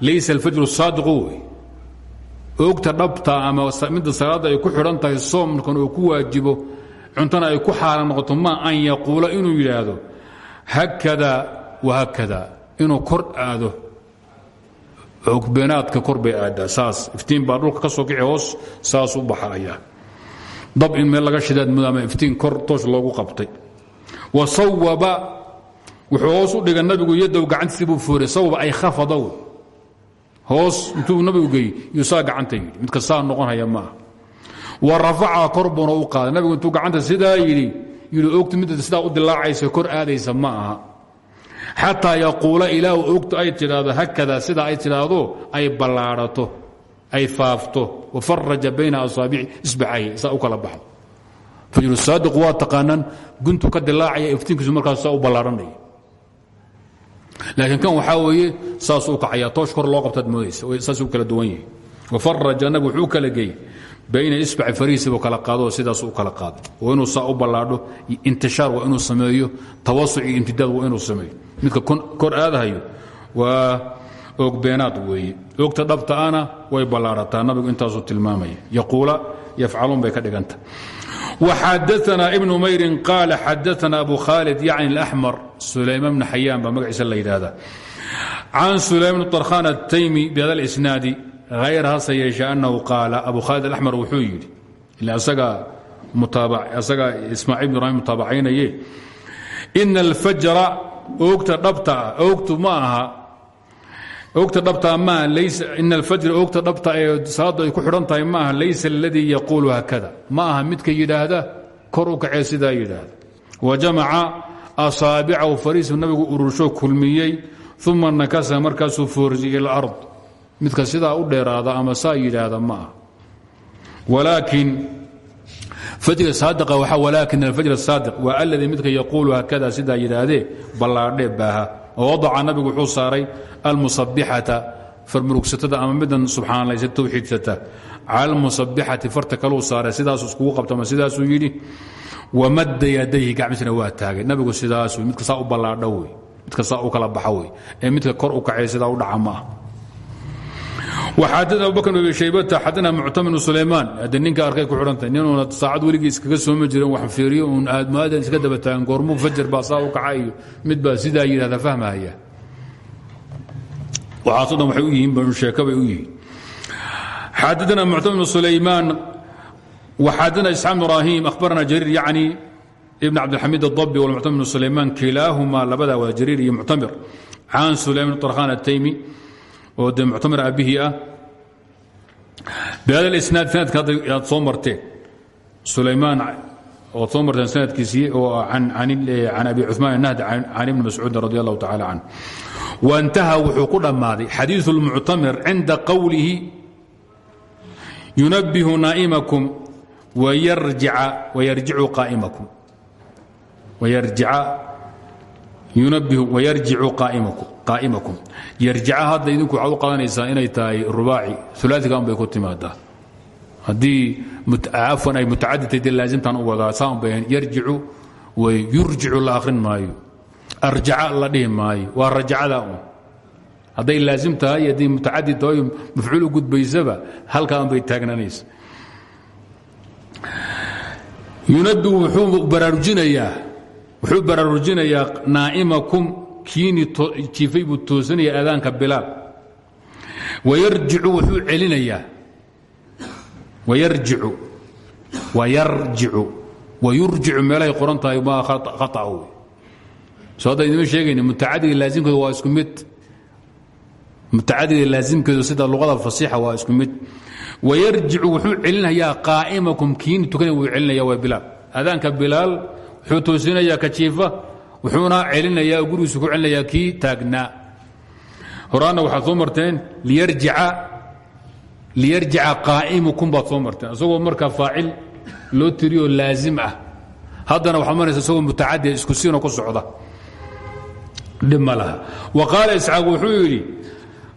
laysa alfajru saadiqu wey oogta dhabta ama midda salaadda ay ku xidhan tahay soomkan oo ku waajibo cuntana ay ku xaaran noqoto ma an yaquula inuu yidhaahdo hakada wahakada inuu kor aado oogbeenaadka kor bay aadaa saas iftiin baa dhulka ka soo kici hoos saas u baxaya dab in meel laga shidaad mudo ama iftiin kor toos loogu qabtay. Wa sawaba wuxuu hoos u dhiga nabigu yadow gacantiisii buu fuuray sawaba ay khafadow hoos intuu nabigu geeyey yuu saa gacanta yidhi. Midka saa noqonhaya maaha wa rafaca kor buuna u qaaday. Nabigu intuu gacanta sidaa yidhi yidhi ogtu midda sidaa u dilaacaysa kor aadaysa ma aha. Xataa yaquula ilaahu ogtu ay tidhaahdo hakada sidaa ay tidhaahdo ay ballaadhato ay faafto wafaraja bayna asaabici isbaxahi saa u kala baxdo. Fajru saadiqu waa taqaanaan guntu ka dilaacaya iftiinkiisu markaas u ballaadhanaya laakiin kan waxaa weeye saasuu kacaya toosh kor loo qabtaad moodaysa saasuu kala duwan yihi wafaraja nabi wuxuu kala geeyey bayna isbaci farihiisiibuu kala qaado oo sidaasuu u kala qaado. Oo inuu saa u ballaadho intishaar waa inuu sameeyo tawasuc iyo imtidaad waa inuu sameeyo. Midka kor aadahayo waa oogbeenaad weeye. Oogta dhabta ana way ballaadhataa nabigu intaasuu tilmaamaya. Yaquula yafcaluun bay ka dhiganta. Waxadaanaa ibnu mayrin qaala xadaanaa abu khaalid yacni اlaxmar sulaym bn xayaan baa magaciisa la yidhaahda can sulaym bn tarkhan ataymi bihada isnaadi hayr hase yeeshe anahu qaala abu khaalid alaxmar wuxuu yidhi isagaa ismaaciil bn ibrahim mutaabacaynayee ina alfajra oogta dhabtaa oogtu ma aha ogta dhabtaa maaha ina alfajr oogta dhabta ee salaaddu ay ku xidhan tahay maaha laysa aladii yaquulu haakada ma aha midka yidhaahda kor u kacee sidaa yidhaahda. Wa jamaca asaabicahu fariisu nabigu urursho kulmiyey uma nakasa markaasuu foorsiye ila ard midka sidaa u dheeraada ama saa yidhaahda ma ah walaakin alfajr saadiq waa alladii midka yaquulu hakada sidaa yidhaahdee ballaadhe baaha wadaca nabigu wuxuu saaray almusabixata farmurugsatada ama midan subxaanlaysa towxiidsata cala almusabixati farta kaluu saaray sidaasu iskugu qabtama sidaasuu yidhi wamadda yadayhi gacmisna waa taagay. Nabigu sidaasuu midka saa u ballaadho wey midka saa u kala baxa wey ee midka kor u kacay sidaa u dhaca ma ah وxadana abubakr abi shaybata xadana muctam bn sulaymaan hadde ninka arkay ku xidhantahy ninuuna saacad weligii iskaga sooma jirin wax fiiriyo uun aadmaadan iska daba taagan goormuu fajar baa saa u kaca iyo mid baa sidaa yidhahda fahmahaya waxaaso dhan waxay u yihiin banu sheeka bay u yihiin xadana muctam bn sulaymaan waxadana isxaaq bn ibrahim ahbarana jariir yacni ibn cabdilxamiid adabi walmuctam bn sulaymaan kilaahuma labadaa waa jariir iyo muctamir can sulayman tarkhan ataymi oo dee muctamir aabihii ah bihada isnaad sanadka hadda aad soo marteen sulaymaan oad soo marteen sanadkiisii oo can abi cumaan nahdi can ibni mascuudin radi allahu tacala canh waintaha wuxuu ku dhammaaday xadiiu lmuctamir cinda qowlihi yunabihu naa'imakum wayarjicu qaa'imakum yarjica hadda idinku waxaad u qadanaysaa inay tahay rubaaci ulaaigan bay ku timaadaa haddii afan ay mutacadidtay dee laasimtan u wadaa saan bay yarjicu way la akhrin maayo arjaca la dhihi maayo waa rajacada hadday laasim tahay hadday mutacadid tahay mafcuul gudbaysaba halkaan bay taagnaanaysa yunabbihu wuxuu baraarujinayaa wuxuu baraarujinayaa naa'imakum kiini jiifay buu toosanaya aadaanka bilaal wayarjicu wuxuu celinayaa wayarjicu wayarjicu wayurjicu meelahay qoran tahay maa khaطأ wey soo hadda idima sheegayna mutacadiga laasimkeedu waa isku mid mutacadiga laasimkeedu sida luqada fasiixa waa isku mid. Wayarjicu wuxuu celinayaa qaa'imakum kiini tukanaya wuu celinaya waa bilaal. Aadaanka bilaal wuxuu toosinayaa ka jiifa wuxuuna celinayaa gurigiisu ku celinayaa kii taagnaa horaanna waxaad soo marteen liyarjica qaa'imukum baad soo marteen. Isagoo markaa faacil loo tiriyo laazim ah. Haddana waxaad maraysa isagoo mutacadi isku siino ku socda. Dhib ma laha. Wa qaala isxaaq wuxuu yidhi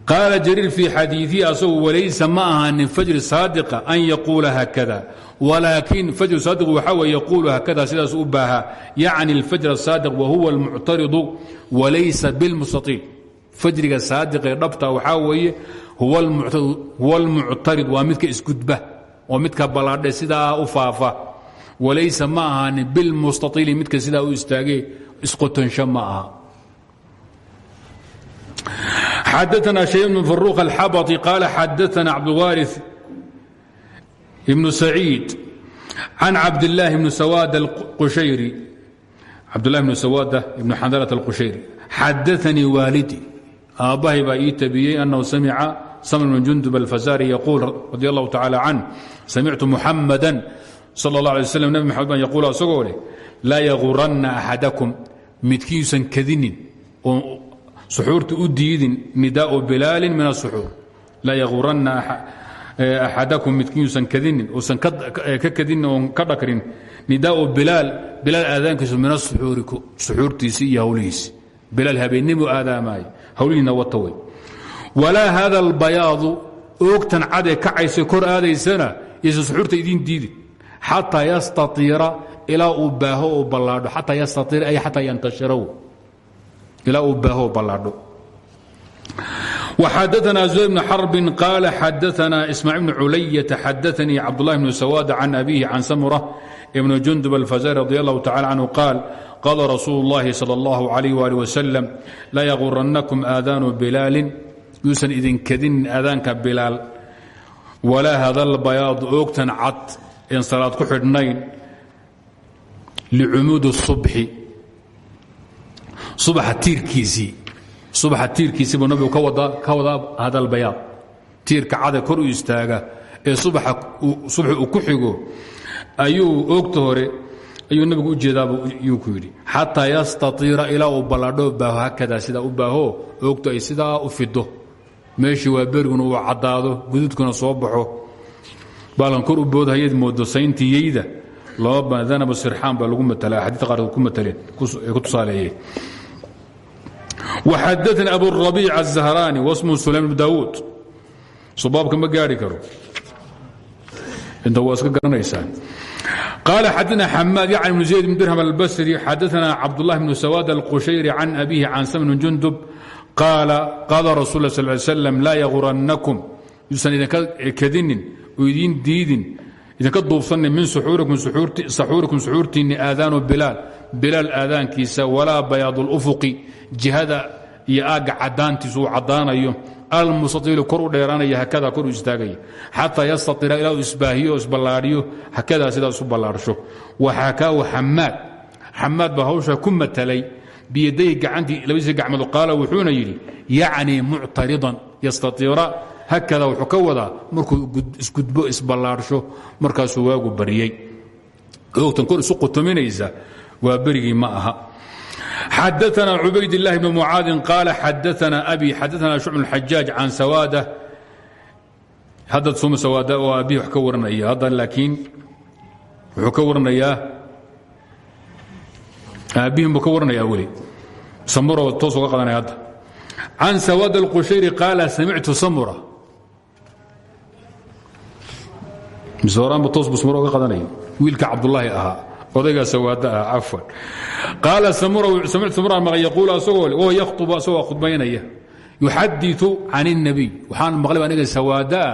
qaala jariir fii xadiiihi asagu walaysa ma ahaanin fajri saadiqa an yaquula haakada walaakin fajru saadiq waxaa weye yaquulu haakada sidaas u baaha. Yacni alfajr asaadiq wa huwa almuctaridu walaysa bilmustaiil fajriga saadiqa ee dhabta waxaa weeye huwa almuctarid waa midka isgudba oo midka ballaadhe sidaa u faafa. Walaysa ma ahaanin bilmustaiili midka sidaa u istaage isqotonsho ma aha xadaثna شhay بن فaruq الxabaطi qaal xadaثna cabdالwاriث بن سacيid can cabdالlahi بن sawad الqushayri cabdالlahi بن sawada بn xandalة الqushayri xadaثanii waalidi aabbahay baa ii tabiyey أnhu samica samr بn jundub الfasari yaquul radي الlahu tacalى can samictu muxamada salى الlaه alيه wsلم nebi mxamed baan yaquul isagoo leh laa yaguranna أxadakum midkiiusan kadinin suxuurta u diidin nidaau bilaalin min asuxuur laa yaguranna axadakum midkiiuusan kadinin uusan ka kadinin oon ka dhakrin. Nidaau bilaal bilaal aadaankiisu min asuxuuri suxuurtiisi iyo hawlihiisi. Bilaal habeennimuu aadaamaayo hawlihiina wata wey walaa hada albayaadu oogtan cadee kacaysa kor aadaysana yaysan suxuurta idiin diidin. Xataa yastaiira ilaa uu baaho oo ballaadho. Ay xataa yantashiraw ilaa uu baaho oo ballaadho وxadثna زهير بن xرب قال xadثna إسماعيل بن عuلية xadثني cبدالله بن سواد عن أبيه عن سمرة بن جندب الفزاري رضي الله تعالى عنه قال قال رsuuل اللhi صلى الله عليه وaلiه وسلم لا يغuرنكم آذان بiلاal yuusan idinkadinin aadaanka bilaal walaa hada lbayaad oogtan cad een salaad ku xidhnayn licumuudi الصubxi subaxa tiirkiisii. Subaxa tiirkiisii buu nabigu ka wadaa hada lbayaad tiirka cada kor u istaaga ee subaxa subxi uu ku xigo ayuu oogta hore ayuu nabigu u jeedaayuu ku yidhi xataa yastaiira ilaa uu balladho baaho hakadaa sidaa u baaho oogtu ay sidaa u fido meeshii waa beriguna uu caddaado gududkuna soo baxo. Baalan kor u boodhayayd moodo sayntiyeyda danaba sirxaan baa lagu matala xadiidka qaarkood ku mataleen ee ku tusaaleeyeen وxadثnي أbu الرaبيع الزهراني واسمه سليم بن داوud subaabka ma gaari karo inta waa iska garanaysaan قال xadثna حmاad yعن بن زيد بن درهم البsري xadثna cبدالله بن سواد القشيري عن أبيه عن سمن جندب قال قال رsuل اه صل ل سلم laa yغuرنكم yuusan idinka kadinin oo idin diidin idinka duubsanin min saxuurikum suxuurtiinni aadaanu bilaal. Bilaal aadaankiisa walaa bayaad اlأfuqi jihada iyo aagga cadaantiisu uu caddaanayo. Almustaiilu kor u dheeraanaya hakadaa kor u istaagaya. Xataa yastaira ilaa uu isbaahiyo o isballaadhiyo hakadaa sidaa isu ballaarsho. Waxakaahu xamaad xamaad baa hawshaa ku matalay. Biyadayhi gacantii labadiisa gacmood qaala wuxuuna yidhi yacnii muctaridan yastaiira hakada wuxuu ka wadaa markuu isgudbo isballaarsho markaasuu waagu bariyey. Oogtan kor isu qutuminaysa waa berigii ma aha. Xadaana cubaydاllahi bn mucaadin qaala xadaana abi xadaana shucb xajaaj can sawaada. Haddaad suma sawaada oo abihi wax ka waranaya. Hadda laakiin wuxuu ka waranayaa aabbihin buu ka waranayaa weli. Samuroo toos uga qadanaya hadda. Can sawaada اlqushayri qaala samictu samura. mise horaanba toos buu samuro uga qadanaya wiilka cabdullaahi ahaa odaygaa sawaada ah cafwan qaala samictu samura maqay yaquulu asagoo woo yakhtubu asagoo khudbaynaya yuxadiثu can الnabiy waxaan maqlay aniga sawaadaa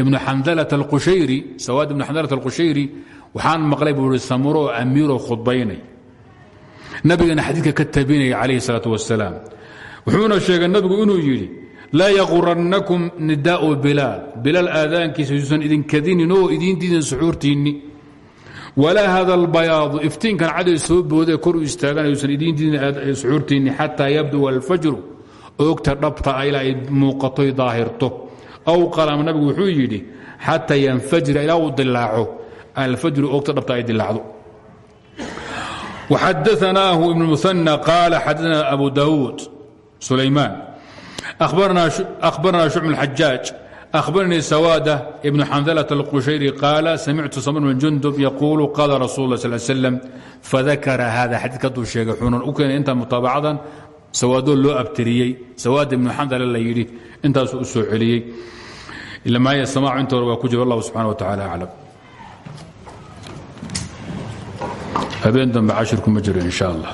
ibnu xandalata alqushayri sawaad ibnu xandalata alqushayri waxaan maqlay buu ihi samuro oo amiiroo khudbaynay nabigana xadiidka ka tabinaya calayhi الsalaaة wasalaam wuxuuna sheegay nabigu inuu yidhi laa yaqurannakum nidaau bilaal. Bilaal aadaankiisa yuusan idinkadinin oo idiin diidin suxuurtiinni. Walaa hada albayaadu iftiinkan caday soo boodee kor u istaagan yuusan idiin diidin eh, suxuurtiinni. Xataa yabdu'a alfajru oogta dhabta ah ilaa ay muuqatoy aw qalam nabigu wuxuu yidhi xataa yanfajira ilaa uu dilaaco alfajru oogta dhabta ah ay dilaacdo waxadaanaahu ibn muana qaala xadaana abu أخbarna شhucb الxajaaج أخbarnii سawاadة ibn xandلة الqushayri qaala samictu samr bn jundub yaquulu qaala rasul اله صل sلم fadakara hada xadiidka hadduu sheegay xunan u keenay intaa mutaabacadan sawaadoo loo abtiriyey sawaad ibnu xandala la yidhi intaasuu u soo celiyey ilmaaya samaacu inta hore waa ku jira allah subxana wa taعala aclam habeen dambe cashirku ma jiro in sha allah